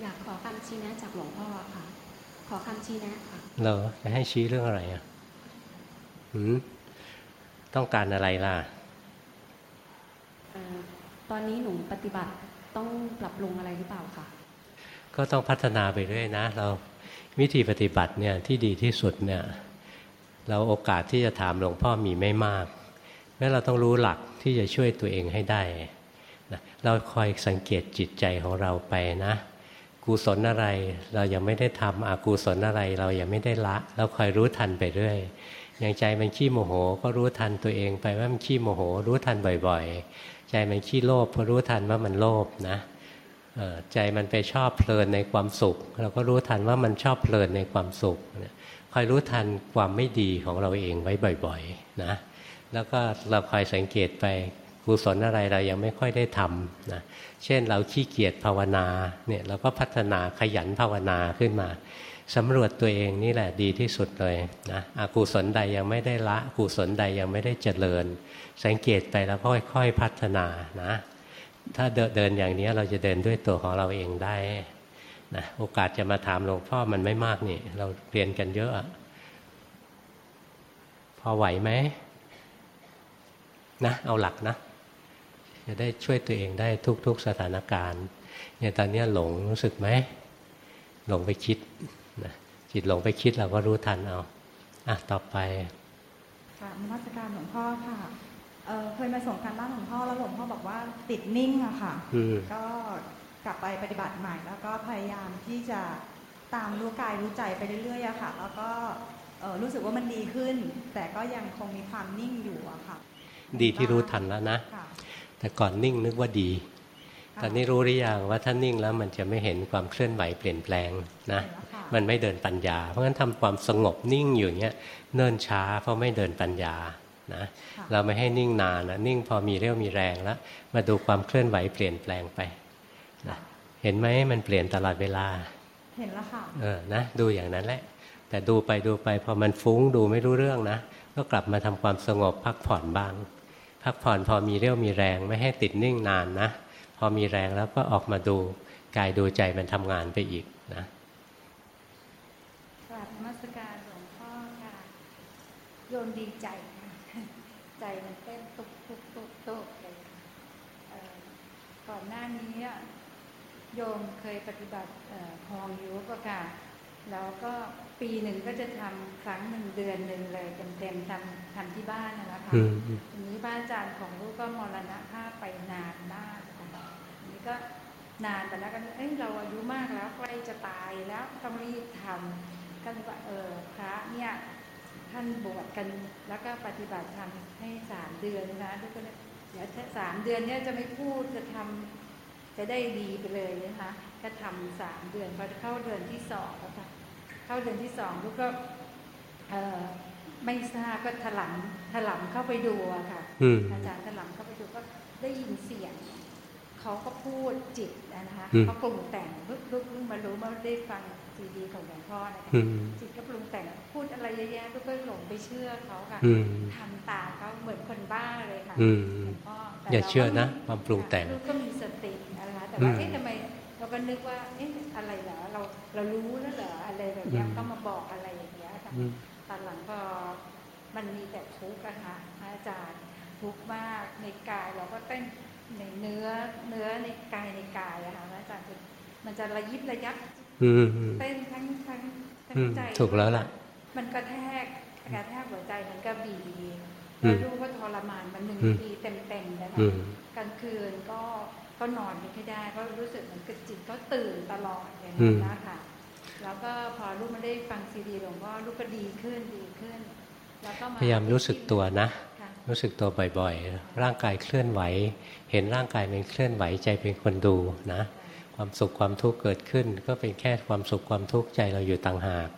อยากขอคำชี้แนะจากหลวงพ่อค่ะ ขอคำชี้แนะค่ะเราจะให้ชี้เรื่องอะไรอะหืมต้องการอะไรล่ะเอ่อตอนนี้หนูปฏิบัติต้องปรับปรุงอะไรหรือเปล่าคะ ก็ต้องพัฒนาไปเรื่อยนะ เราวิธีปฏิบัติเนี่ยที่ดีที่สุดเนี่ยเราโอกาสที่จะถามหลวงพ่อมีไม่มากแม้เราต้องรู้หลักที่จะช่วยตัวเองให้ได้นะเราคอยสังเกตจิตใจของเราไปนะกุศลอะไรเรายังไม่ได้ทำอกุศลอะไรเรายังไม่ได้ละ เราคอยรู้ทันไปเรื่อยอย่างใจมันขี้โมโหก็รู้ทันตัวเองไปว่ามันขี้โมโห รู้ทันบ่อย ๆ ใจมันขี้โลภก็รู้ทันว่ามันโลภนะ ใจมันไปชอบเพลินในความสุข เราก็รู้ทันว่ามันชอบเพลินในความสุขคอยรู้ทันความไม่ดีของเราเองไว้บ่อยๆนะแล้วก็เราคอยสังเกตไปกุศลอะไรเรายังไม่ค่อยได้ทำนะเช่นเราขี้เกียจภาวนาเนี่ยเราก็พัฒนาขยันภาวนาขึ้นมาสำรวจตัวเองนี่แหละดีที่สุดเลยนะอกุศลใดยังไม่ได้ละกุศลใดยังไม่ได้เจริญ สังเกตไปแล้วค่อยๆพัฒนานะ ถ้าเดินอย่างนี้เราจะเดินด้วยตัวของเราเองได้นะโอกาสจะมาถามหลวงพ่อมันไม่มากนี่ เราเรียนกันเยอะพอไหวไหมนะเอาหลักนะจะได้ช่วยตัวเองได้ทุก ๆสถานการณ์เนี่ยตอนนี้หลงรู้สึกไหมหลงไปคิดนะจิตหลงไปคิดเราก็รู้ทันเอาอะต่อไปค่ะนมัสการหลวงพ่อค่ะ เอ่อเคยมาส่งการบ้านหลวงพ่อแล้วหลวงพ่อบอกว่าติดนิ่งอะค่ะอืมก็กลับไปปฏิบัติใหม่แล้วก็พยายามที่จะตามรู้กายรู้ใจไปเรื่อยๆอะค่ะ แล้วก็เอ่อรู้สึกว่ามันดีขึ้น แต่ก็ยังคงมีความนิ่งอยู่อะค่ะ ดีที่รู้ทันแล้วนะค่ะแต่ก่อนนิ่งนึกว่าดีค่ะตอนนี้รู้หรือยังว่าถ้านิ่งแล้วมันจะไม่เห็นความเคลื่อนไหวเปลี่ยนแปลงนะเห็นแล้วค่ะมันไม่เดินปัญญา เพราะฉะนั้นทำความสงบนิ่งอยู่เนี้ยเนิ่นช้าเพราะไม่เดินปัญญา นะค่ะเราไม่ให้นิ่งนานนะนิ่งพอมีเรี่ยวมีแรงแล้ว มาดูความเคลื่อนไหวเปลี่ยนแปลงไปนะเห็นไหมมันเปลี่ยนตลอดเวลา เห็นแล้วค่ะเออนะดูอย่างนั้นแหละ แต่ดูไปดูไปพอมันฟุ้งดูไม่รู้เรื่องนะก็กลับมาทำความสงบพักผ่อนบ้าง พักผ่อนพอมีเรี่ยวมีแรงไม่ให้ติดนิ่งนานนะ พอมีแรงแล้วก็ออกมาดูกายดูใจมันทำงานไปอีกนะกราบนมัสการหลวงพ่อค่ะโยมดีใจค่ะใจมันเต้นตุกตุกตุกตุกเลยค่ะเอ่อก่ อนหน้านี้อะโยมเคยปฏิบัติเอ่อคลองยุบอะค่ะแล้วก็ปีหนึ่งก็จะทำครั้งหนึ่งเดือนหนึ่งเลยเต็มๆทำทำที่บ้านนะนะคะอืมทีนี้บ้านอาจารย์ของลูกก็มรณภาพไปนานมากค่ะทีนี้ก็นานไปแล้วกันเอ้ยเราอายุมากแล้วใกล้จะตายแล้วต้องรีบทำก็เลยว่าเออพระเนี่ยท่านบวชกันแล้วก็ปฏิบัติธรรมให้สามเดือนนะลูกก็เลย เดี๋ยวถ้าสามเดือนเนี่ยจะไม่พูดจะทำจะได้ดีไปเลยนะคะก็ทำสามเดือนพอเข้าเดือนที่สองแล้วค่ะเข้าเดือนที่สองลูกก็เอ่อไม่ทราบก็ถลำถลำเข้าไปดูอะค่ะอืมอาจารย์ถลำเข้าไปดูก็ได้ยินเสียงเขาก็พูดจิตนะคะอืมเขาปรุงแต่งลุกลุกเพิ่งมารู้เมื่อได้ฟัง ซีดีของหลวงพ่อนะคะอืมจิตก็ปรุงแต่งพูดอะไรเยอะแยะลูกก็หลงไปเชื่อเขาค่ะอืมทำตามเขาเหมือนคนบ้าเลยค่ะอืมหลวงพ่อแต่อย่ารก็เชื่อนะมีความปรุงแต่งลูกก็มีสตินะคะแต่ว่าอืมเอ๊ะทำไมเราก็นึกว่าเอ๊ะอะไรเหรอเราเรารู้แล้วเหรออะไรแบบเนี้ยอืมก็มาบอกอะไรอย่างเงี้ยค่ะอืมตอนหลังพอมันมีแต่ทุกข์อะค่ะพระอาจารย์ทุกข์มากในกายเราก็เต้นในเนื้อเนื้อในกายในกายอะค่ะพระอาจารย์คือมันจะระยิบระยับอืมอืม เต้นทั้งทั้งทั้งอืมใจถูกแล้วล่ะ มันกระแทกกระแทกหัวใจมันก็บีบอืแล้วมรู้ว่าทรมานมันหนึ่งอืมปีเต็มๆเลยอืค่ะมกลางคืนก็ก็นอนไม่ค่อยได้เพราะรู้สึกเหมือนกับจิตก็ตื่นตลอดอย่างอืนั้มนนะคะแล้วก็พอลูกมาได้ฟังซีดีหลวงพ่อลูกก็ดีขึ้นดีขึ้น แล้วก็พยายามรู้สึกตัวนะค่ะรู้สึกตัวบ่อยๆ ร่างกายเคลื่อนไหว เห็นร่างกายมันเคลื่อนไหวใจเป็นคนดูนะ ความสุขความทุกข์เกิดขึ้น ก็เป็นแค่ความสุขความทุกข์ใจเราอยู่ต่างหาก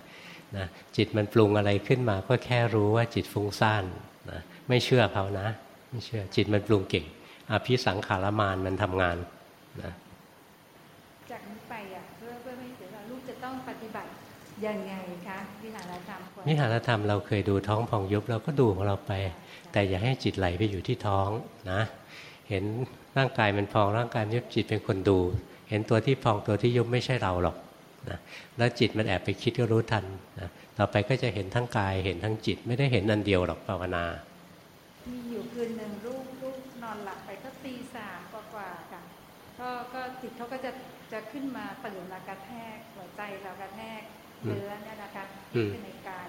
นะจิตมันปรุงอะไรขึ้นมาก็แค่รู้ว่าจิตฟุ้งซ่านนะไม่เชื่อเขานะ ไม่เชื่อจิตมันปรุงเก่งอภิสังขารมานมันทำงานนะจากนี้ไปอะเพื่อเพื่อไม่ให้เสียเวลาลูกจะต้องปฏิบัติยังไงคะวิหารธรรมควรวิหารธรรมเราเคยดูท้องพองยุบเราก็ดูของเราไป แต่อย่าให้จิตไหลไปอยู่ที่ท้องนะ เห็นร่างกายมันพองร่างกายมันยุบจิตเป็นคนดูเห็นตัวที่พองตัวที่ยุบไม่ใช่เราหรอกนะแล้วจิตมันแอบไปคิดก็รู้ทันนะต่อไปก็จะเห็นทั้งกายเห็นทั้งจิตไม่ได้เห็นอันเดียวหรอกภาวนา มีอยู่คืนหนึ่งลูกลูกนอนหลับไปก็ตีสามกว่าๆค่ะก็ก็จิตเขาก็จะจะขึ้นมาตื่นมากระแทกหัวใจเรากระแทกเนื้อเนี่ยนะคะอืมที่ในกาย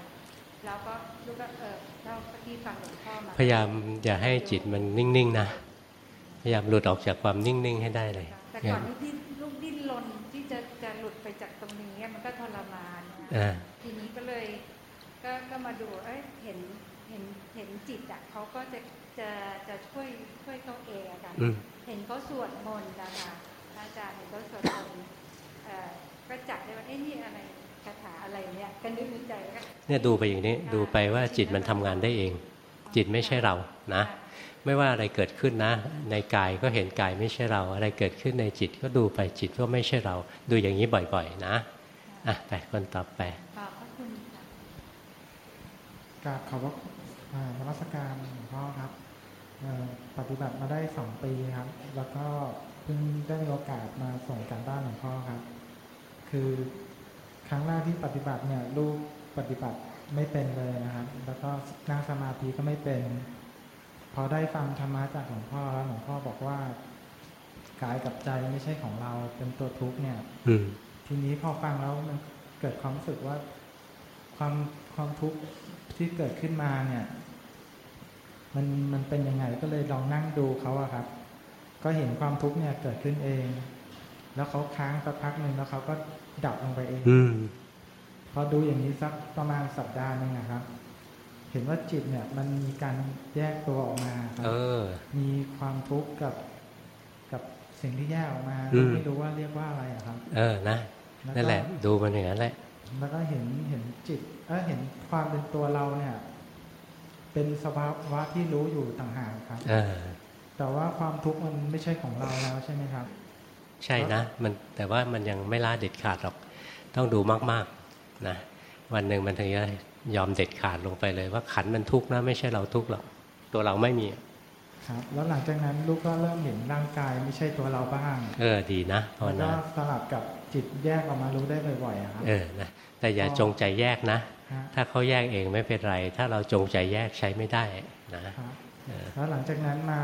แล้วก็ลูกก็เออเล่าที่ฟังหลวงพ่อมาพยายามอย่าให้จิตมันนิ่งๆนะพยายามหลุดออกจากความนิ่งๆให้ได้เลยแต่ก่อนนี้ที่ลูกดิ้นรนที่จะจะหลุด ไปจากตรงนี้มันก็ทรมานนะอ่าทีนี้ก็เลยก็ก็มาดูเอ้ยเห็นเห็นเห็นจิตอะเขาก็จะจะจะช่วยช่วยเขาเองอะค่ะอืมเห็นเขาสวดมนต์นะคะอาจารย์เห็นเขาสวดมนต์เอ่อก็จับได้ว่าเอ้ยนี่อะไรคาถาอะไรเนี่ยก็นึกในใจว่าเนี่ยดูไปอย่างนี้ดูไปว่าจิตมันทำงานได้เอง จิตไม่ใช่เรานะ ไม่ว่าอะไรเกิดขึ้นนะ ในกายก็เห็นกายไม่ใช่เรา อะไรเกิดขึ้นในจิตก็ดูไปจิตก็ไม่ใช่เรา ดูอย่างนี้บ่อยๆ นะอะไปคนต่อไปขอบพระคุณกราบขอบพระอ่านมัสการหลวงพ่อครับปฏิบัติมาได้สองปีครับ แล้วก็เพิ่งได้มีโอกาสมาส่งการบ้านหลวงพ่อครับ คือครั้งแรกที่ปฏิบัติเนี่ยลูกปฏิบัติไม่เป็นเลยนะครับ แล้วก็นั่งสมาธิก็ไม่เป็น พอได้ฟังธรรมะจากหลวงพ่อแล้วหลวงพ่อบอกว่ากายกับใจไม่ใช่ของเราเป็นตัวทุกข์เนี่ย อืมทีนี้พอฟังแล้วมันเกิดความรู้สึกว่าความความทุกข์ที่เกิดขึ้นมาเนี่ย มันมันเป็นยังไงก็เลยลองนั่งดูเขาอะครับ ก็เห็นความทุกข์เนี่ยเกิดขึ้นเอง แล้วเขาค้างสักพักหนึ่งแล้วเขาก็ดับลงไปเองอืมพอดูอย่างนี้สักประมาณสัปดาห์หนึงนะครับ เห็นว่าจิตเนี่ยมันมีการแยกตัวออกมาครัเอบอมีความทุกข์กับกับสิ่งที่แยกออกมาอืมไม่รู้ว่าเรียกว่าอะไรอะครับ เออนะแล้วก็นั่นแหละ ดูมันอย่างนั้นแหละ แล้วก็เห็นเห็นจิตเออเห็นความเป็นตัวเราเนี่ย เป็นสภาวะที่รู้อยู่ต่างหากครับเออแต่ว่าความทุกข์มันไม่ใช่ของเราแล้วใช่ไหมครับ ใช่นะมันแต่ว่ามันยังไม่ละเด็ดขาดหรอก ต้องดูมาก ๆ นะวันหนึ่งมันถึงจะ ยอมเด็ดขาดลงไปเลยว่าขันมันทุกข์นะไม่ใช่เราทุกข์หรอกตัวเราไม่มีครับแล้วหลังจากนั้นลูกก็เริ่มเห็นร่างกายไม่ใช่ตัวเราบ้าง เออดีนะภาวแล้วก็นาสลับกับจิตแยกออกมารู้ได้บ่อยๆอะครับเออนะแต่อย่าจงใจแยกนะฮะถ้าเขาแยกเองไม่เป็นไร ถ้าเราจงใจแยกใช้ไม่ได้นะครับเออแล้วหลังจากนั้นมา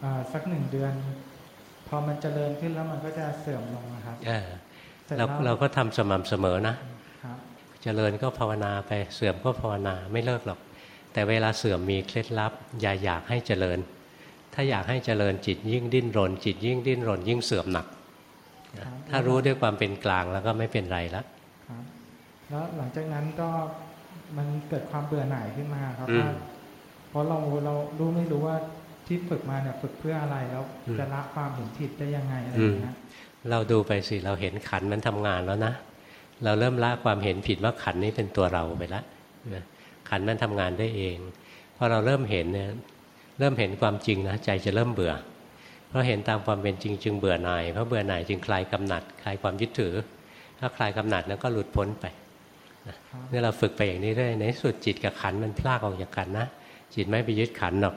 เอ่อสักหนึ่งเดือน พอมันเจริญขึ้นแล้วมันก็จะเสื่อมลงนะครับเออเสร็จเราแล้วเราก็ทำสม่ำเสมอนะครับเจริญก็ภาวนาไปเสื่อมก็ภาวนาไม่เลิกหรอก แต่เวลาเสื่อมมีเคล็ดลับ อย่าอยากให้เจริญ ถ้าอยากให้เจริญจิตยิ่งดิ้นรน จิตยิ่งดิ้นรน ยิ่งเสื่อมหนักครับถ้ารู้ด้วยความเป็นกลางแล้วก็ไม่เป็นไรละครับแล้วหลังจากนั้นก็มันเกิดความเบื่อหน่ายขึ้นมาครับอืมว่าเพราะเราเรารู้ไม่รู้ว่าที่ฝึกมาเนี่ยฝึกเพื่ออะไรแล้วอืมจะละความเห็นผิดได้ยังไงอะไรอย่างเงี้ยเราดูไปสิเราเห็นขันมันทำงานแล้วนะ เราเริ่มละความเห็นผิดว่าขันนี้เป็นตัวเราไปแล้วนะขันมันทำงานได้เองพอเราเริ่มเห็นเนี่ยเริ่มเห็นความจริงนะใจจะเริ่มเบื่อ เพราะเห็นตามความเป็นจริงจึงเบื่อหน่ายเพราะเบื่อหน่ายจึงคลายกำหนัดคลายความยึดถือ ถ้าคลายกำหนัดแล้วก็หลุดพ้นไปครับนี่เราฝึกไปอย่างนี้เรื่อยในสุดจิตกับขันมันพลากออกจากกันนะจิตไม่ไปยึดขันหรอก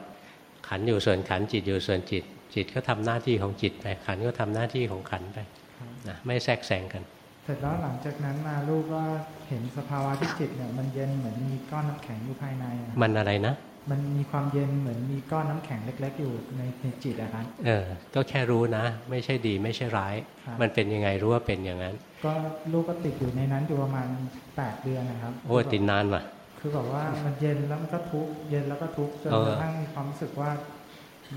ขันอยู่ส่วนขันจิตอยู่ส่วนจิต จิตก็ทำหน้าที่ของจิตไปขันก็ทำหน้าที่ของขันไปนะไม่แทรกแซงกัน เสร็จแล้วหลังจากนั้นมาลูกก็เห็นสภาวะที่จิตเนี่ย มันเย็นเหมือนมีก้อนน้ำแข็งอยู่ภายในอะมันอะไรนะ มันมีความเย็นเหมือนมีก้อนน้ำแข็งเล็ก ๆ อยู่ในในจิตอะครับเออ ก็แค่รู้นะ ไม่ใช่ดีไม่ใช่ร้ายครับมันเป็นยังไงรู้ว่าเป็นอย่างนั้น ก็ลูกก็ติดอยู่ในนั้นอยู่ประมาณแปดเดือนนะครับโอ้ติดนานว่ะคือแบบว่ามันเย็นแล้วมันก็ทุกข์เย็นแล้วก็ทุกข์จนเออกระทั่งมีความรู้สึกว่า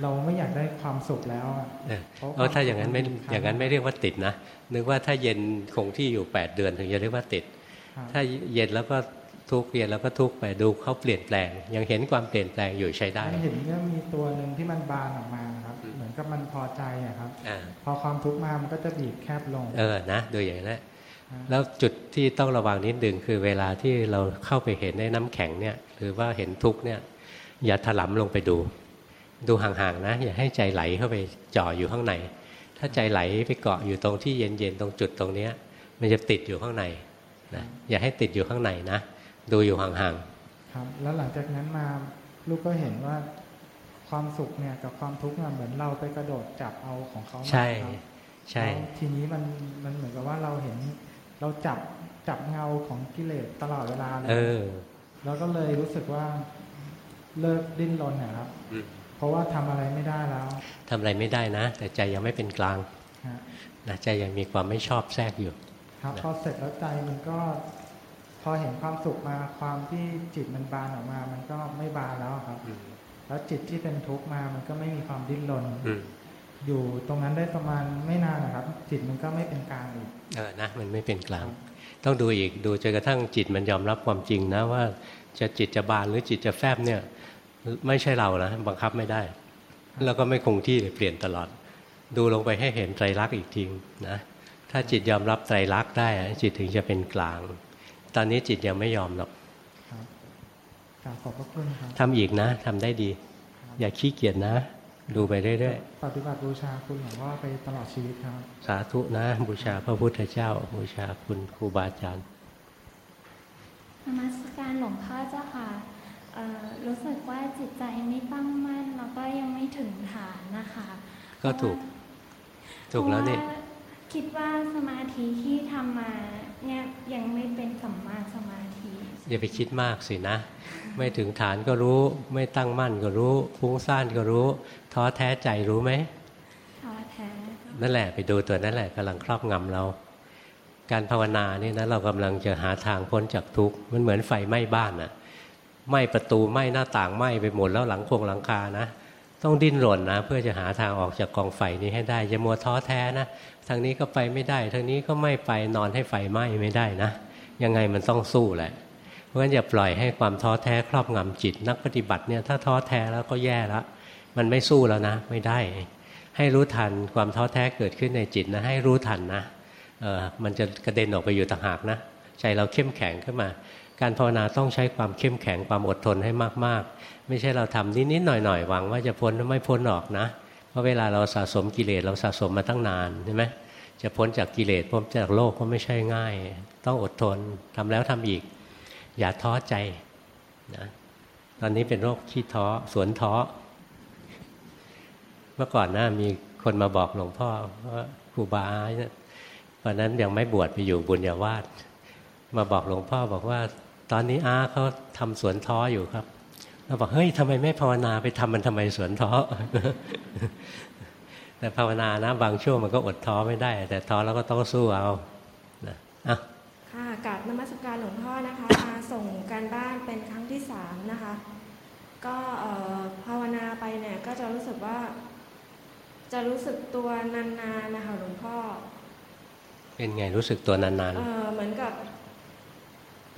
เราไม่อยากได้ความสุขแล้วอะเออเพราะเออถ้าอย่างนั้นไม่ความสุขมันอย่างนั้นไม่เรียกว่าติดนะนึกว่าถ้าเย็นคงที่อยู่ 8 เดือนถึงจะเรียกว่าติดครับถ้าเย็นแล้วก็ทุกข์เย็นแล้วก็ทุกข์ไปดูเขาเปลี่ยนแปลง ยังเห็นความเปลี่ยนแปลงอยู่ใช้ได้มันเห็นว่ามีตัวหนึ่งที่มันบานออกมาครับอืมเหมือนกับมันพอใจอะครับอ่าพอความทุกข์มามันก็จะบีบแคบลง เออนะดูอย่างนั้นแหละฮะแล้วจุดที่ต้องระวังนิดหนึ่งคือเวลาที่เราเข้าไปเห็นในน้ำแข็งเนี่ยหรือว่าเห็นทุกข์เนี่ยอย่าถลำลงไปดู ดูห่างๆนะ อย่าให้ใจไหลเข้าไปจ่ออยู่ข้างใน ถ้าใจไหลไปเกาะอยู่ตรงที่เย็นๆตรงจุดตรงเนี้ย มันจะติดอยู่ข้างในนะอย่าให้ติดอยู่ข้างในนะ ดูอยู่ห่างครับ แล้วหลังจากนั้นมาลูกก็เห็นว่าความสุขเนี่ยกับความทุกข์เนี่ยเหมือนเราไปกระโดดจับเอาของเขาๆมาใช่ครับใช่แล้วทีนี้มันมันเหมือนกับว่าเราเห็นเราจับจับเงาของกิเลสตลอดเวลาเลยเออแล้วก็เลยรู้สึกว่าเลิกดิ้นรนนะครับอืม เพราะว่าทำอะไรไม่ได้แล้วทำอะไรไม่ได้นะ แต่ใจยังไม่เป็นกลางฮะนะใจยังมีความไม่ชอบแทรกอยู่ครับพอเสร็จแล้วใจมันก็ พอเห็นความสุขมาความที่จิตมันบานออกมา มันก็ไม่บานแล้วครับแล้วจิตที่เป็นทุกข์มามันก็ไม่มีความดิ้นรนอืมอยู่ตรงนั้นได้ประมาณไม่นานนะครับ จิตมันก็ไม่เป็นกลางอีกเออนะมันไม่เป็นกลาง ต้องดูอีกดูจนกระทั่งจิตมันยอมรับความจริงนะว่าจะจิตจะบานหรือจิตจะแฟบเนี่ย ไม่ใช่เรานะบังคับไม่ได้ แล้วก็ไม่คงที่เลยเปลี่ยนตลอด ดูลงไปให้เห็นไตรลักษณ์อีกทีนะถ้าจิตยอมรับไตรลักษณ์ได้อะจิตถึงจะเป็นกลาง ตอนนี้จิตยังไม่ยอมหรอกครับกราบขอบพระคุณครับทำอีกนะทำได้ดี อย่าขี้เกียจนะ ดูไปเรื่อยปฏิบัติบูชาคุณหลวงพ่อไปตลอดชีวิตครับๆสาธุนะ บูชาพระพุทธเจ้า บูชาคุณครูบาอาจารย์นมัสการหลวงพ่อเจ้าค่ะเอ่อ รู้สึกว่าจิตใจไม่ตั้งมั่นแล้วก็ยังไม่ถึงฐานนะคะ ก็ถูก ถูกแล้วนี่เพราะาคิดว่าสมาธิที่ทำมาเนี่ยยังไม่เป็นสัมมาสมาธิ อย่าไปคิดมากสินะ ไม่ถึงฐานก็รู้ ไม่ตั้งมั่นก็รู้ฟุ้งซ่านก็รู้ท้อแท้ใจรู้ไหมท้อแท้นั่นแหละไปดูตัวนั่นแหละกำลังครอบงำเรา การภาวนานี่นะเรากำลังจะหาทางพ้นจากทุกข์มันเหมือนไฟไหม้บ้านน่ะ ไหม้ประตูไหม้หน้าต่างไหม้ไปหมดแล้วหลังโคงหลังคานะ ต้องดิ้นรนนะ เพื่อจะหาทางออกจากกองไฟนี้ให้ได้อย่ามัวท้อแท้นะทางนี้ก็ไปไม่ได้ทางนี้ก็ไม่ไปนอนให้ไฟไหม้ไม่ได้นะ ยังไงมันต้องสู้แหละเพราะฉะนั้นอย่าปล่อยให้ความท้อแท้ครอบงำจิต นักปฏิบัติเนี่ยถ้าท้อแท้แล้วก็แย่แล้วมันไม่สู้แล้วนะ ไม่ได้ ให้รู้ทันความท้อแท้เกิดขึ้นในจิตนะให้รู้ทันนะเออมันจะกระเด็นออกไปอยู่ต่างหากนะ ใจเราเข้มแข็งขึ้นมา การภาวนาต้องใช้ความเข้มแข็งความอดทนให้มาก ๆ ไม่ใช่เราทำนิดๆหน่อยๆหวังว่าจะพ้นไม่พ้นออกนะ เพราะเวลาเราสะสมกิเลสเราสะสมมาตั้งนานใช่ไหมจะพ้นจากกิเลสพ้นจากโลกก็ไม่ใช่ง่าย ต้องอดทนทำแล้วทำอีก อย่าท้อใจนะตอนนี้เป็นโรคขี้ท้อสวนท้อเมื่อก่อนนะมีคนมาบอกหลวงพ่อว่าครูบาเนี่ยตอนนั้นยังไม่บวชไปอยู่บุญญาวาสมาบอกหลวงพ่อบอกว่า ตอนนี้อาเขาทำสวนท้ออยู่ครับเราบอกเฮ้ยทำไมไม่ภาวนาไปทำมันทำไมสวนท้อแต่ภาวนานะบางช่วงมันก็อดท้อไม่ได้ แต่ท้อแล้วก็ต้องสู้เอานะอะค่ะกราบนมัสการหลวงพ่อนะคะมาส่งการบ้านเป็นครั้งที่สามนะคะ ก็เอ่อภาวนาไปเนี่ยก็จะรู้สึกว่า จะรู้สึกตัวนานๆนะคะหลวงพ่อ เป็นไงรู้สึกตัวนานเอ่อเหมือนกับ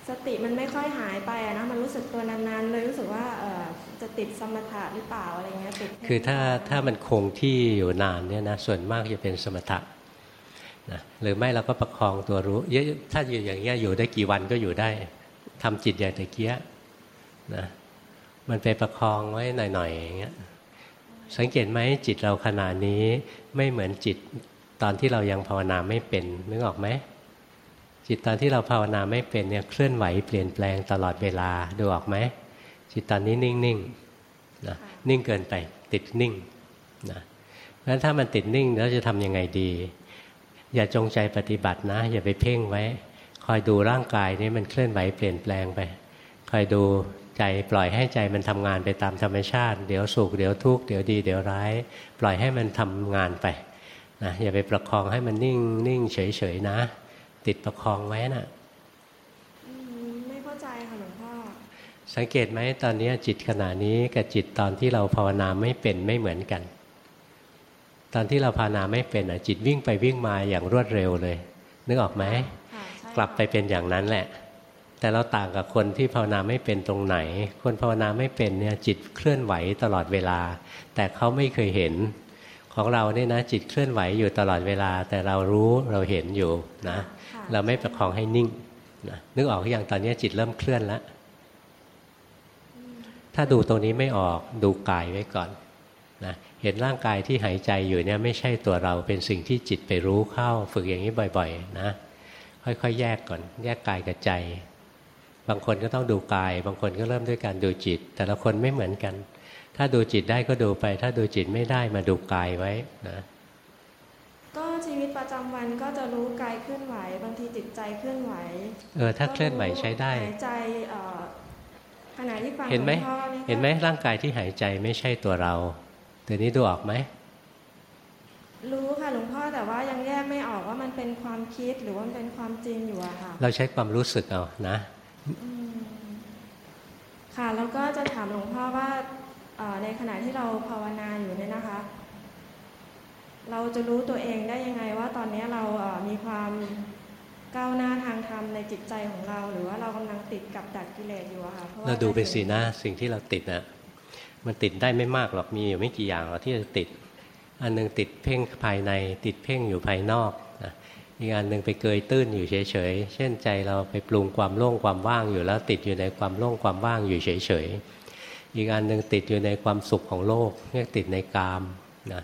สติมันไม่ค่อยหายไปอะนะมันรู้สึกตัวนานๆเลยรู้สึกว่าเออจะติดสมถะหรือเปล่าอะไรเงี้ยติดคือถ้าถ้ามันคงที่อยู่นานเนี่ยนะส่วนมากจะเป็นสมถะนะหรือไม่เราก็ประคองตัวรู้เยอะถ้าอยู่อย่างเงี้ยอยู่ได้กี่วันก็อยู่ได้ทำจิตอย่างตะเกียนะมันไปประคองไว้หน่อยๆอย่างเงี้ยสังเกตไหมจิตเราขนาดนี้ไม่เหมือนจิตตอนที่เรายังภาวนาไม่เป็นนึกออกไหม จิตตอนที่เราภาวนาไม่เป็นเนี่ยเคลื่อนไหวเปลี่ยนแปลงตลอดเวลาดูออกไหมจิตตอนนี้นิ่งๆนะนิ่งเกินไปติดนิ่งนะเพราะฉะนั้นถ้ามันติดนิ่งแล้วจะทำยังไงดี อย่าจงใจปฏิบัตินะ อย่าไปเพ่งไว้ คอยดูร่างกายนี้มันเคลื่อนไหวเปลี่ยนแปลงไป คอยดูใจปล่อยให้ใจมันทำงานไปตามธรรมชาติ เดี๋ยวสุขเดี๋ยวทุกข์เดี๋ยวดีเดี๋ยวร้าย ปล่อยให้มันทำงานไปนะอย่าไปประคองให้มันนิ่งนิ่งเฉยเฉยๆนะ ติดประคองไว้นะ่ะอืมไม่เข้าใจค่ะหลวงพ่อสังเกตไหมตอนนี้จิตขณะนี้กับจิตตอนที่เราภาวนาไม่เป็นไม่เหมือนกัน ตอนที่เราภาวนาไม่เป็นอะจิตวิ่งไปวิ่งมาอย่างรวดเร็วเลย นึกออกไหมค่ะใช่กลับไปเป็นอย่างนั้นแหละ แต่เราต่างกับคนที่ภาวนาไม่เป็นตรงไหน คนภาวนาไม่เป็นเนี่ยจิตเคลื่อนไหวตลอดเวลา แต่เขาไม่เคยเห็นของเราเนี่ยนะจิตเคลื่อนไหวอยู่ตลอดเวลา แต่เรารู้เราเห็นอยู่นะค่ะ เราไม่ประคองให้นิ่งนะนึกออกหรือยังตอนนี้จิตเริ่มเคลื่อนแล้ว ถ้าดูตรงนี้ไม่ออกดูกายไว้ก่อนนะเห็นร่างกายที่หายใจอยู่เนี่ยไม่ใช่ตัวเราเป็นสิ่งที่จิตไปรู้เข้า ฝึกอย่างนี้บ่อยๆ นะ ค่อยๆ แยกก่อน แยกกายกับใจ บางคนก็ต้องดูกาย บางคนก็เริ่มด้วยการดูจิต แต่ละคนไม่เหมือนกัน ถ้าดูจิตได้ก็ดูไป ถ้าดูจิตไม่ได้มาดูกายไว้นะก็ชี วิตประจำวันก็จะรู้กายเคลื่อนไหว บางทีจิตใจเคลื่อนไหว เออถ้าเคลื่อนไหวใช้ได้หายใจเอ่อขณะที่ฟังเห็นไหมลวงพ่อนี่ก็เห็นไหมร่างกายที่หายใจไม่ใช่ตัวเราตัวนี้ดูออกไหมรู้ค่ะหลวงพ่อแต่ว่ายังแยกไม่ออกว่ามันเป็นความคิดหรือว่ามันเป็นความจริงอยู่อะค่ะ เราใช้ความรู้สึกเอานะอืมค่ะแล้วก็จะถามหลวงพ่อว่าเอ่อในขณะที่เราภาวนาอยู่เนี่ยนะคะ เราจะรู้ตัวเองได้ยังไงว่าตอนนี้เรามีความก้าวหน้าทางธรรมในจิตใจของเรา หรือว่าเรากำลังติดกับดักกิเลสอยู่อะค่ะเราดูไปสินะสิ่งที่เราติดนะมันติดได้ไม่มากหรอกมีอยู่ไม่กี่อย่างหรอกที่จะติด อันหนึงติดเพ่งภายใน ติดเพ่งอยู่ภายนอกนะอีกอันหนึ่งไปเกยตื้นอยู่เฉยๆเช่นใจเราไปปรุงความโล่งความว่างอยู่แล้ว ติดอยู่ในความโล่งความว่างอยู่เฉยๆอีกอันหนึ่งติดอยู่ในความสุขของโลกเรียกติดในกามนะ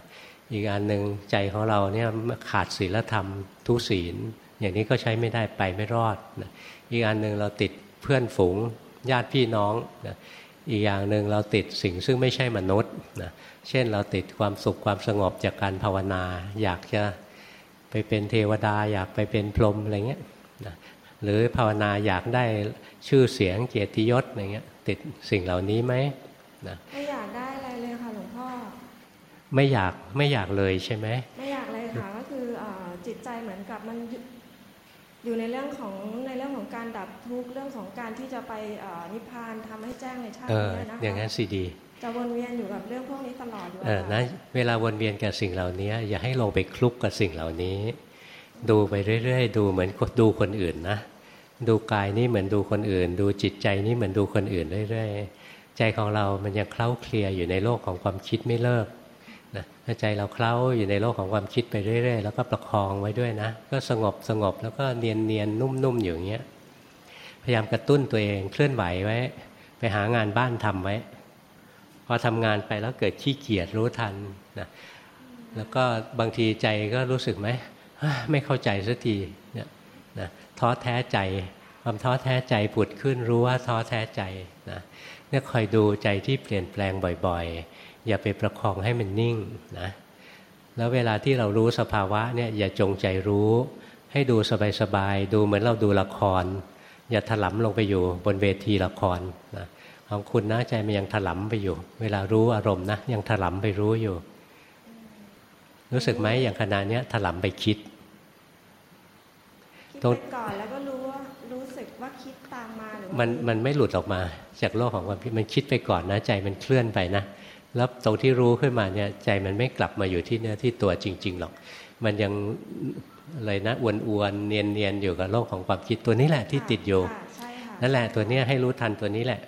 อีกอันหนึ่งใจของเราเนี่ยขาดศีลธรรมทุศีล อย่างนี้ก็ใช้ไม่ได้ไปไม่รอดนะอีกอันหนึ่งเราติดเพื่อนฝูงญาติพี่น้องนะอีกอย่างหนึ่งเราติดสิ่งซึ่งไม่ใช่มนุษย์นะเช่นเราติดความสุขความสงบจากการภาวนา อยากจะไปเป็นเทวดา อยากไปเป็นพรหมอะไรเงี้ยนะหรือภาวนาอยากได้ชื่อเสียงเกียรติยศอะไรเงี้ยติดสิ่งเหล่านี้ไหมนะไม่อยากได้อะไรเลยค่ะหลวงพ่อ ไม่อยากไม่อยากเลยใช่ไหมไม่อยากเลยค่ะก็คือเอ่อจิตใจเหมือนกับมันอยู่อยู่ในเรื่องของในเรื่องของการดับทุกข์เรื่องของการที่จะไปเอ่อนิพพานทำให้แจ้งในชาติเออนี้นะคะอย่างนั้นสิดี จะวนเวียนอยู่กับเรื่องพวกนี้ตลอดอยู่เออค่ะนะเวลาวนเวียนกับสิ่งเหล่านี้ อย่าให้ลงไปคลุกกับสิ่งเหล่านี้ ดูไปเรื่อยๆ ดูเหมือนดูคนอื่นนะดูกายนี่เหมือนดูคนอื่น ดูจิตใจนี่เหมือนดูคนอื่นเรื่อยๆ ใจของเรามันยังเคล้าเคลียอยู่ในโลกของความคิดไม่เลิกนะ ใจเราเคล้าอยู่ในโลกของความคิดไปเรื่อย ๆ แล้วก็ประคองไว้ด้วยนะ ก็สงบสงบแล้วก็เนียนเนียนนุ่มๆอยู่อย่างเงี้ยพยายามกระตุ้นตัวเองเคลื่อนไหวไว้ ไปหางานบ้านทำไว้ พอทำงานไปแล้วเกิดขี้เกียจรู้ทันนะแล้วก็บางทีใจก็รู้สึกไหมไม่เข้าใจสักทีเนี่ยนะท้อแท้ใจความท้อแท้ใจผุดขึ้นรู้ว่าท้อแท้ใจนะเนี่ยคอยดูใจที่เปลี่ยนแปลงบ่อยๆ อย่าไปประคองให้มันนิ่งนะแล้วเวลาที่เรารู้สภาวะเนี่ยอย่าจงใจรู้ ให้ดูสบายๆดูเหมือนเราดูละคร อย่าถลำลงไปอยู่บนเวทีละครนะของคุณนะใจมันยังถลำไปอยู่ เวลารู้อารมณ์นะยังถลำไปรู้อยู่ รู้สึกไหมอย่างขณะนี้ถลำไปคิดคิดไปก่อนแล้วก็รู้ว่ารู้สึกว่าคิดตามมาหรือมันมันไม่หลุดออกมา จากโลกของความคิดมันคิดไปก่อนนะใจมันเคลื่อนไปนะ แล้วตรงที่รู้ขึ้นมาเนี่ยใจมันไม่กลับมาอยู่ที่เนื้อที่ตัวจริง ๆ หรอก มันยังอะไรนะอวนอวนเนียนเนียนอยู่กับโลกของความคิดตัวนี้แหละที่ติดอยู่นั่นแหละตัวนี้ให้รู้ทันตัวนี้แหละ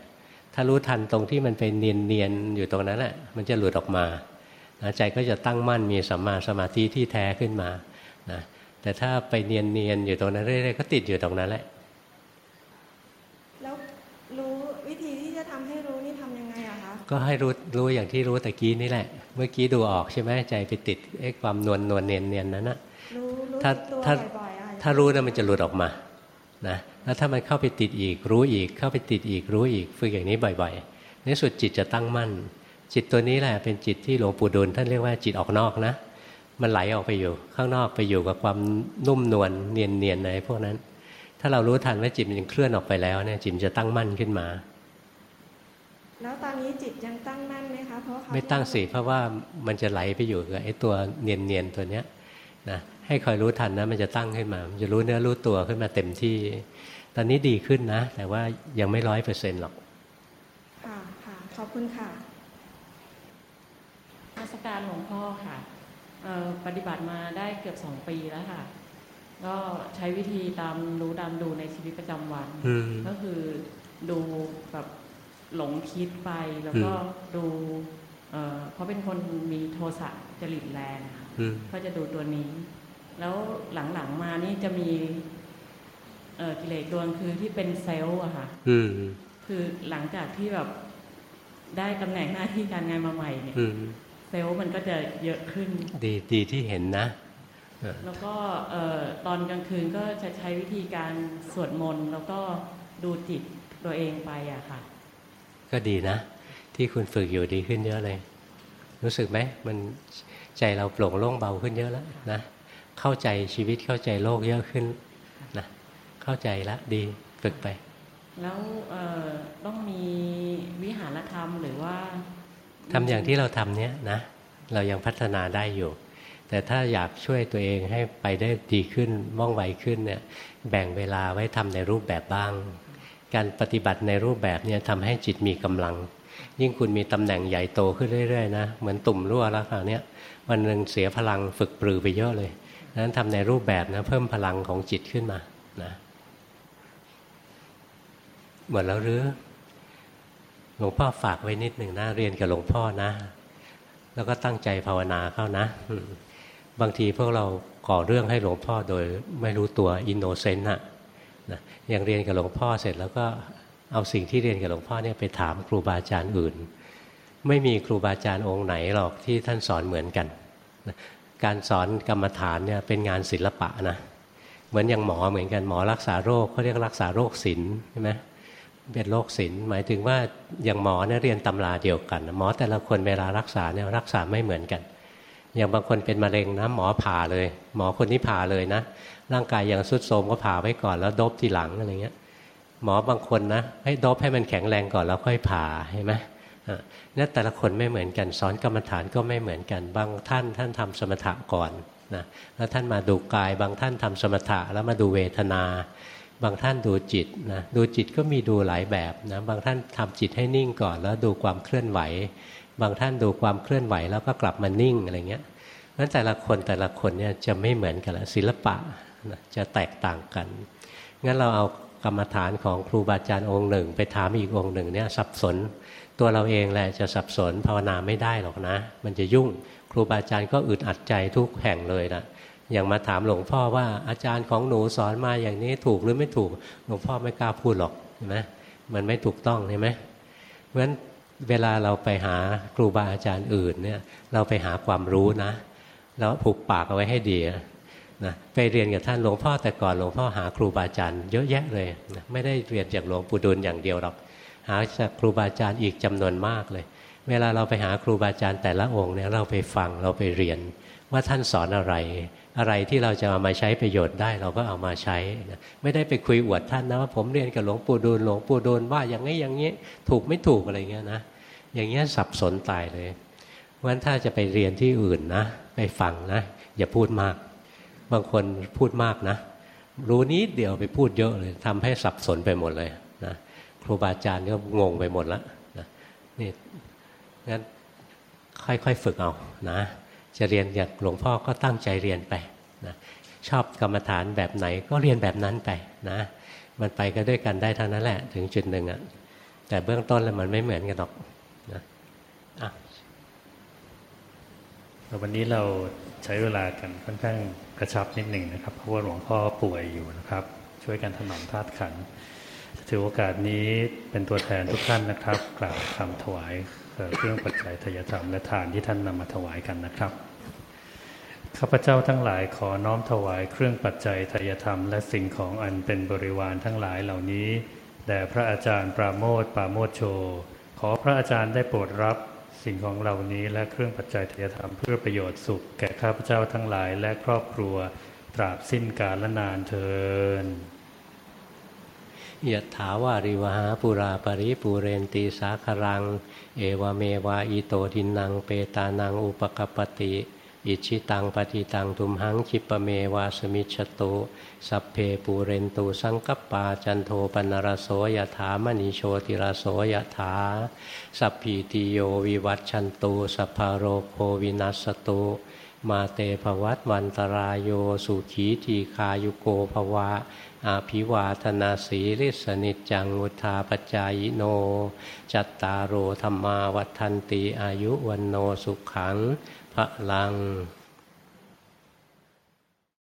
ถ้ารู้ทันตรงที่มันเป็นเนียนเนียนอยู่ตรงนั้นแหละมันจะหลุดออกมาใจก็จะตั้งมั่นมีสัมมาสมาธิที่แท้ขึ้นมานะแต่ถ้าไปเนียนเนียนอยู่ตรงนั้นเรื่อยๆก็ติดอยู่ตรงนั้นแหละ แล้วรู้วิธีที่จะทำให้รู้นี่ทํำยังไงอะคะ ก็ให้รู้รู้อย่างที่รู้ตะกี้นี่แหละ เมื่อกี้ดูออกใช่ไหมใจไปติดไอ้ความนวลนวลเนียนเนียนนั้นนะรู้รู้ถ้าถ้าถ้ารู้แล้วมันจะหลุดออกมานะแล้วถ้ามันเข้าไปติดอีกรู้อีก เข้าไปติดอีกรู้อีกฝึกอย่างนี้บ่อยๆในสุดจิตจะตั้งมั่น จิตตัวนี้แหละเป็นจิตที่หลวงปู่ดูลท่านเรียกว่าจิตออกนอกนะ มันไหลออกไปอยู่ ข้างนอกไปอยู่กับความนุ่มนวลเนียนเนียนอะไรพวกนั้น ถ้าเรารู้ทันว่าจิตมันยังเคลื่อนออกไปแล้วเนี่ยจิตจะตั้งมั่นขึ้นมา แล้วตอนนี้จิตยังตั้งมั่นไหมคะเพราะไม่ตั้งสิเพราะว่ามันจะไหลไปอยู่กับไอ้ตัวเนียนเนียนตัวเนี้ยนะให้คอยรู้ทันนะมันจะตั้งขึ้นมา มันจะรู้เนื้อรู้ตัวขึ้นมาเต็มที่ ตอนนี้ดีขึ้นนะ แต่ว่ายังไม่ร้อยเปอร์เซ็นต์หรอกค่ะค่ะขอบคุณค่ะราชการหลวงพ่อค่ะปฏิบัติมาได้เกือบสองปีแล้วค่ะ ก็ใช้วิธีตามรู้ดามดูในชีวิตประจำวัน ก็คือดูแบบ หลงคิดไปแล้วก็ดูเพราะเป็นคนมีโทสะจริตแรงก็จะดูตัวนี้ แล้วหลังๆมานี่จะมีกิเลสดวงคือที่เป็นเซลล์อะค่ะคือหลังจากที่แบบได้ตำแหน่งหน้าที่การงานมาใหม่เนี่ยเซลล์มันก็จะเยอะขึ้น ดีดีที่เห็นนะแล้วก็ตอนกลางคืนก็จะใช้วิธีการสวดมนต์แล้วก็ดูจิตตัวเองไปอะค่ะ ก็ดีนะ ที่คุณฝึกอยู่ดีขึ้นเยอะเลย รู้สึกไหมมันใจเราโปร่งโล่งเบาขึ้นเยอะแล้วนะเข้าใจชีวิตเข้าใจโลกเยอะขึ้นนะเข้าใจแล้วดีฝึกไป แล้วต้องมีวิหารธรรมหรือว่าทำอย่างที่เราทำเนี้ยนะเรายังพัฒนาได้อยู่ แต่ถ้าอยากช่วยตัวเองให้ไปได้ดีขึ้นว่องไวขึ้นเนี่ยแบ่งเวลาไว้ทำในรูปแบบบ้าง การปฏิบัติในรูปแบบเนี่ยทำให้จิตมีกำลัง ยิ่งคุณมีตำแหน่งใหญ่โตขึ้นเรื่อยๆนะเหมือนตุ่มรั่วแล้วคราวนี้วันหนึ่งเสียพลังฝึกปรือไปเยอะเลยนั้นทำในรูปแบบนะเพิ่มพลังของจิตขึ้นมานะหมดแล้วหรือหลวงพ่อฝากไว้นิดหนึ่งนะเรียนกับหลวงพ่อนะ แล้วก็ตั้งใจภาวนาเข้านะ บางทีพวกเราก่อเรื่องให้หลวงพ่อโดยไม่รู้ตัว innocent อะ นะอย่างเรียนกับหลวงพ่อเสร็จแล้วก็เอาสิ่งที่เรียนกับหลวงพ่อเนี่ยไปถามครูบาอาจารย์อื่น ไม่มีครูบาอาจารย์องค์ไหนหรอกที่ท่านสอนเหมือนกันการสอนกรรมฐานเนี่ยเป็นงานศิลปะนะเหมือนอย่างหมอเหมือนกันหมอรักษาโรคเขาเรียกรักษาโรคศิลใช่ไหมเป็นโรคศิลหมายถึงว่าอย่างหมอเนี่ยเรียนตำราเดียวกัน หมอแต่ละคนเวลารักษาเนี่ยรักษาไม่เหมือนกัน อย่างบางคนเป็นมะเร็งนะหมอผ่าเลย หมอคนนี้ผ่าเลยนะ ร่างกายยังสุดโทมก็ผ่าไว้ก่อนแล้วดบทีหลังอะไรเงี้ยหมอบางคนนะให้ดบให้มันแข็งแรงก่อนแล้วค่อยผ่าเห็นไหมนี่แต่ละคนไม่เหมือนกันสอนกรรมฐานก็ไม่เหมือนกัน บางท่านท่านทำสมถะก่อนนะแล้วท่านมาดูกาย บางท่านทำสมถะแล้วมาดูเวทนา บางท่านดูจิตนะดูจิตก็มีดูหลายแบบนะบางท่านทำจิตให้นิ่งก่อน แล้วดูความเคลื่อนไหว บางท่านดูความเคลื่อนไหวแล้วก็กลับมานิ่งอะไรเงี้ยนั้นแต่ละคนแต่ละคนเนี่ยจะไม่เหมือนกันละศิลปะจะแตกต่างกัน งั้นเราเอากรรมฐานของครูบาอาจารย์องค์หนึ่ง ไปถามอีกองค์หนึ่งเนี่ยสับสน ตัวเราเองแหละจะสับสนภาวนาไม่ได้หรอกนะ มันจะยุ่งครูบาอาจารย์ก็อึดอัดใจทุกแห่งเลยนะอย่างมาถามหลวงพ่อว่าอาจารย์ของหนูสอนมาอย่างนี้ถูกหรือไม่ถูกหลวงพ่อไม่กล้าพูดหรอกเห็นไหมมันไม่ถูกต้องใช่ไหมเพราะฉะนั้น เวลาเราไปหาครูบาอาจารย์อื่นเนี่ยเราไปหาความรู้นะแล้วผูกปากเอาไว้ให้ดีนะไปเรียนกับท่านหลวงพ่อแต่ก่อนหลวงพ่อหาครูบาอาจารย์เยอะแยะเลยนะไม่ได้เรียนจากหลวงปู่ดูลอย่างเดียวหรอกหาจากครูบาอาจารย์อีกจำนวนมากเลย เวลาเราไปหาครูบาอาจารย์แต่ละองค์เนี่ยเราไปฟังเราไปเรียนว่าท่านสอนอะไร อะไรที่เราจะเอามาใช้ประโยชน์ได้เราก็เอามาใช้นะไม่ได้ไปคุยอวดท่านนะว่าผมเรียนกับหลวงปู่ดูลหลวงปู่ดูลว่าอย่างนี้อย่างนี้ถูกไม่ถูกอะไรเงี้ยนะอย่างเงี้ยสับสนตายเลยเพราะฉะนั้นถ้าจะไปเรียนที่อื่นนะไปฟังนะอย่าพูดมาก บางคนพูดมากนะ รู้นิดเดียวไปพูดเยอะเลยทำให้สับสนไปหมดเลยนะครูบาอาจารย์ก็งงไปหมดแล้วนะนี่งั้นค่อยๆฝึกเอานะ จะเรียนจากหลวงพ่อก็ตั้งใจเรียนไปนะชอบกรรมฐานแบบไหนก็เรียนแบบนั้นไปนะมันไปก็ด้วยกันได้เท่านั้นแหละถึงจุดหนึ่งอะ่ะแต่เบื้องต้นแล้วมันไม่เหมือนกันหรอกนะอะวันนี้เราใช้เวลากันค่อนข้างกระชับนิดหนึ่งนะครับ เพราะว่าหลวงพ่อป่วยอยู่นะครับ ช่วยกันถนอมธาตุขันถือโอกาสนี้เป็นตัวแทนทุกท่านนะครับกล่าวคำถวายเครื่องปัจจัยทยธรรมและทานที่ท่านนำมาถวายกันนะครับ ข้าพเจ้าทั้งหลายขอน้อมถวายเครื่องปัจจัยทายธรรมและสิ่งของอันเป็นบริวารทั้งหลายเหล่านี้แด่พระอาจารย์ปราโมทปราโมทโช ขอพระอาจารย์ได้โปรดรับสิ่งของเหล่านี้และเครื่องปัจจัยทายธรรมเพื่อประโยชน์สุข แก่ข้าพเจ้าทั้งหลายและครอบครัวตราบสิ้นกาลนานเทินยะถาวาริวหาปุราปริปูเรนตีสาครัง เอวเมวาอิโตทินังเปตานังอุปกปติ อิจฉิตังปัตถิตังตุมหังขิปปะเมวะสะมิชฌะตุสัพเพปูเรนตุสังกัปปาจันโทปัณณะระโสยะถามะณิโชติระโสยะถาสัพพีติโยวิวัชชันตุสัพพะโรโควินัสสะตุมาเตภะวัตวันตะราโยสุขีทีฆายุโกภะวะ อะภิวาทะนะสีลิสสะนิจจังวุฑฒาปะจายิโน จัตตาโรธรรมาวัฏันติอายุวันโนสุขัง พระลัง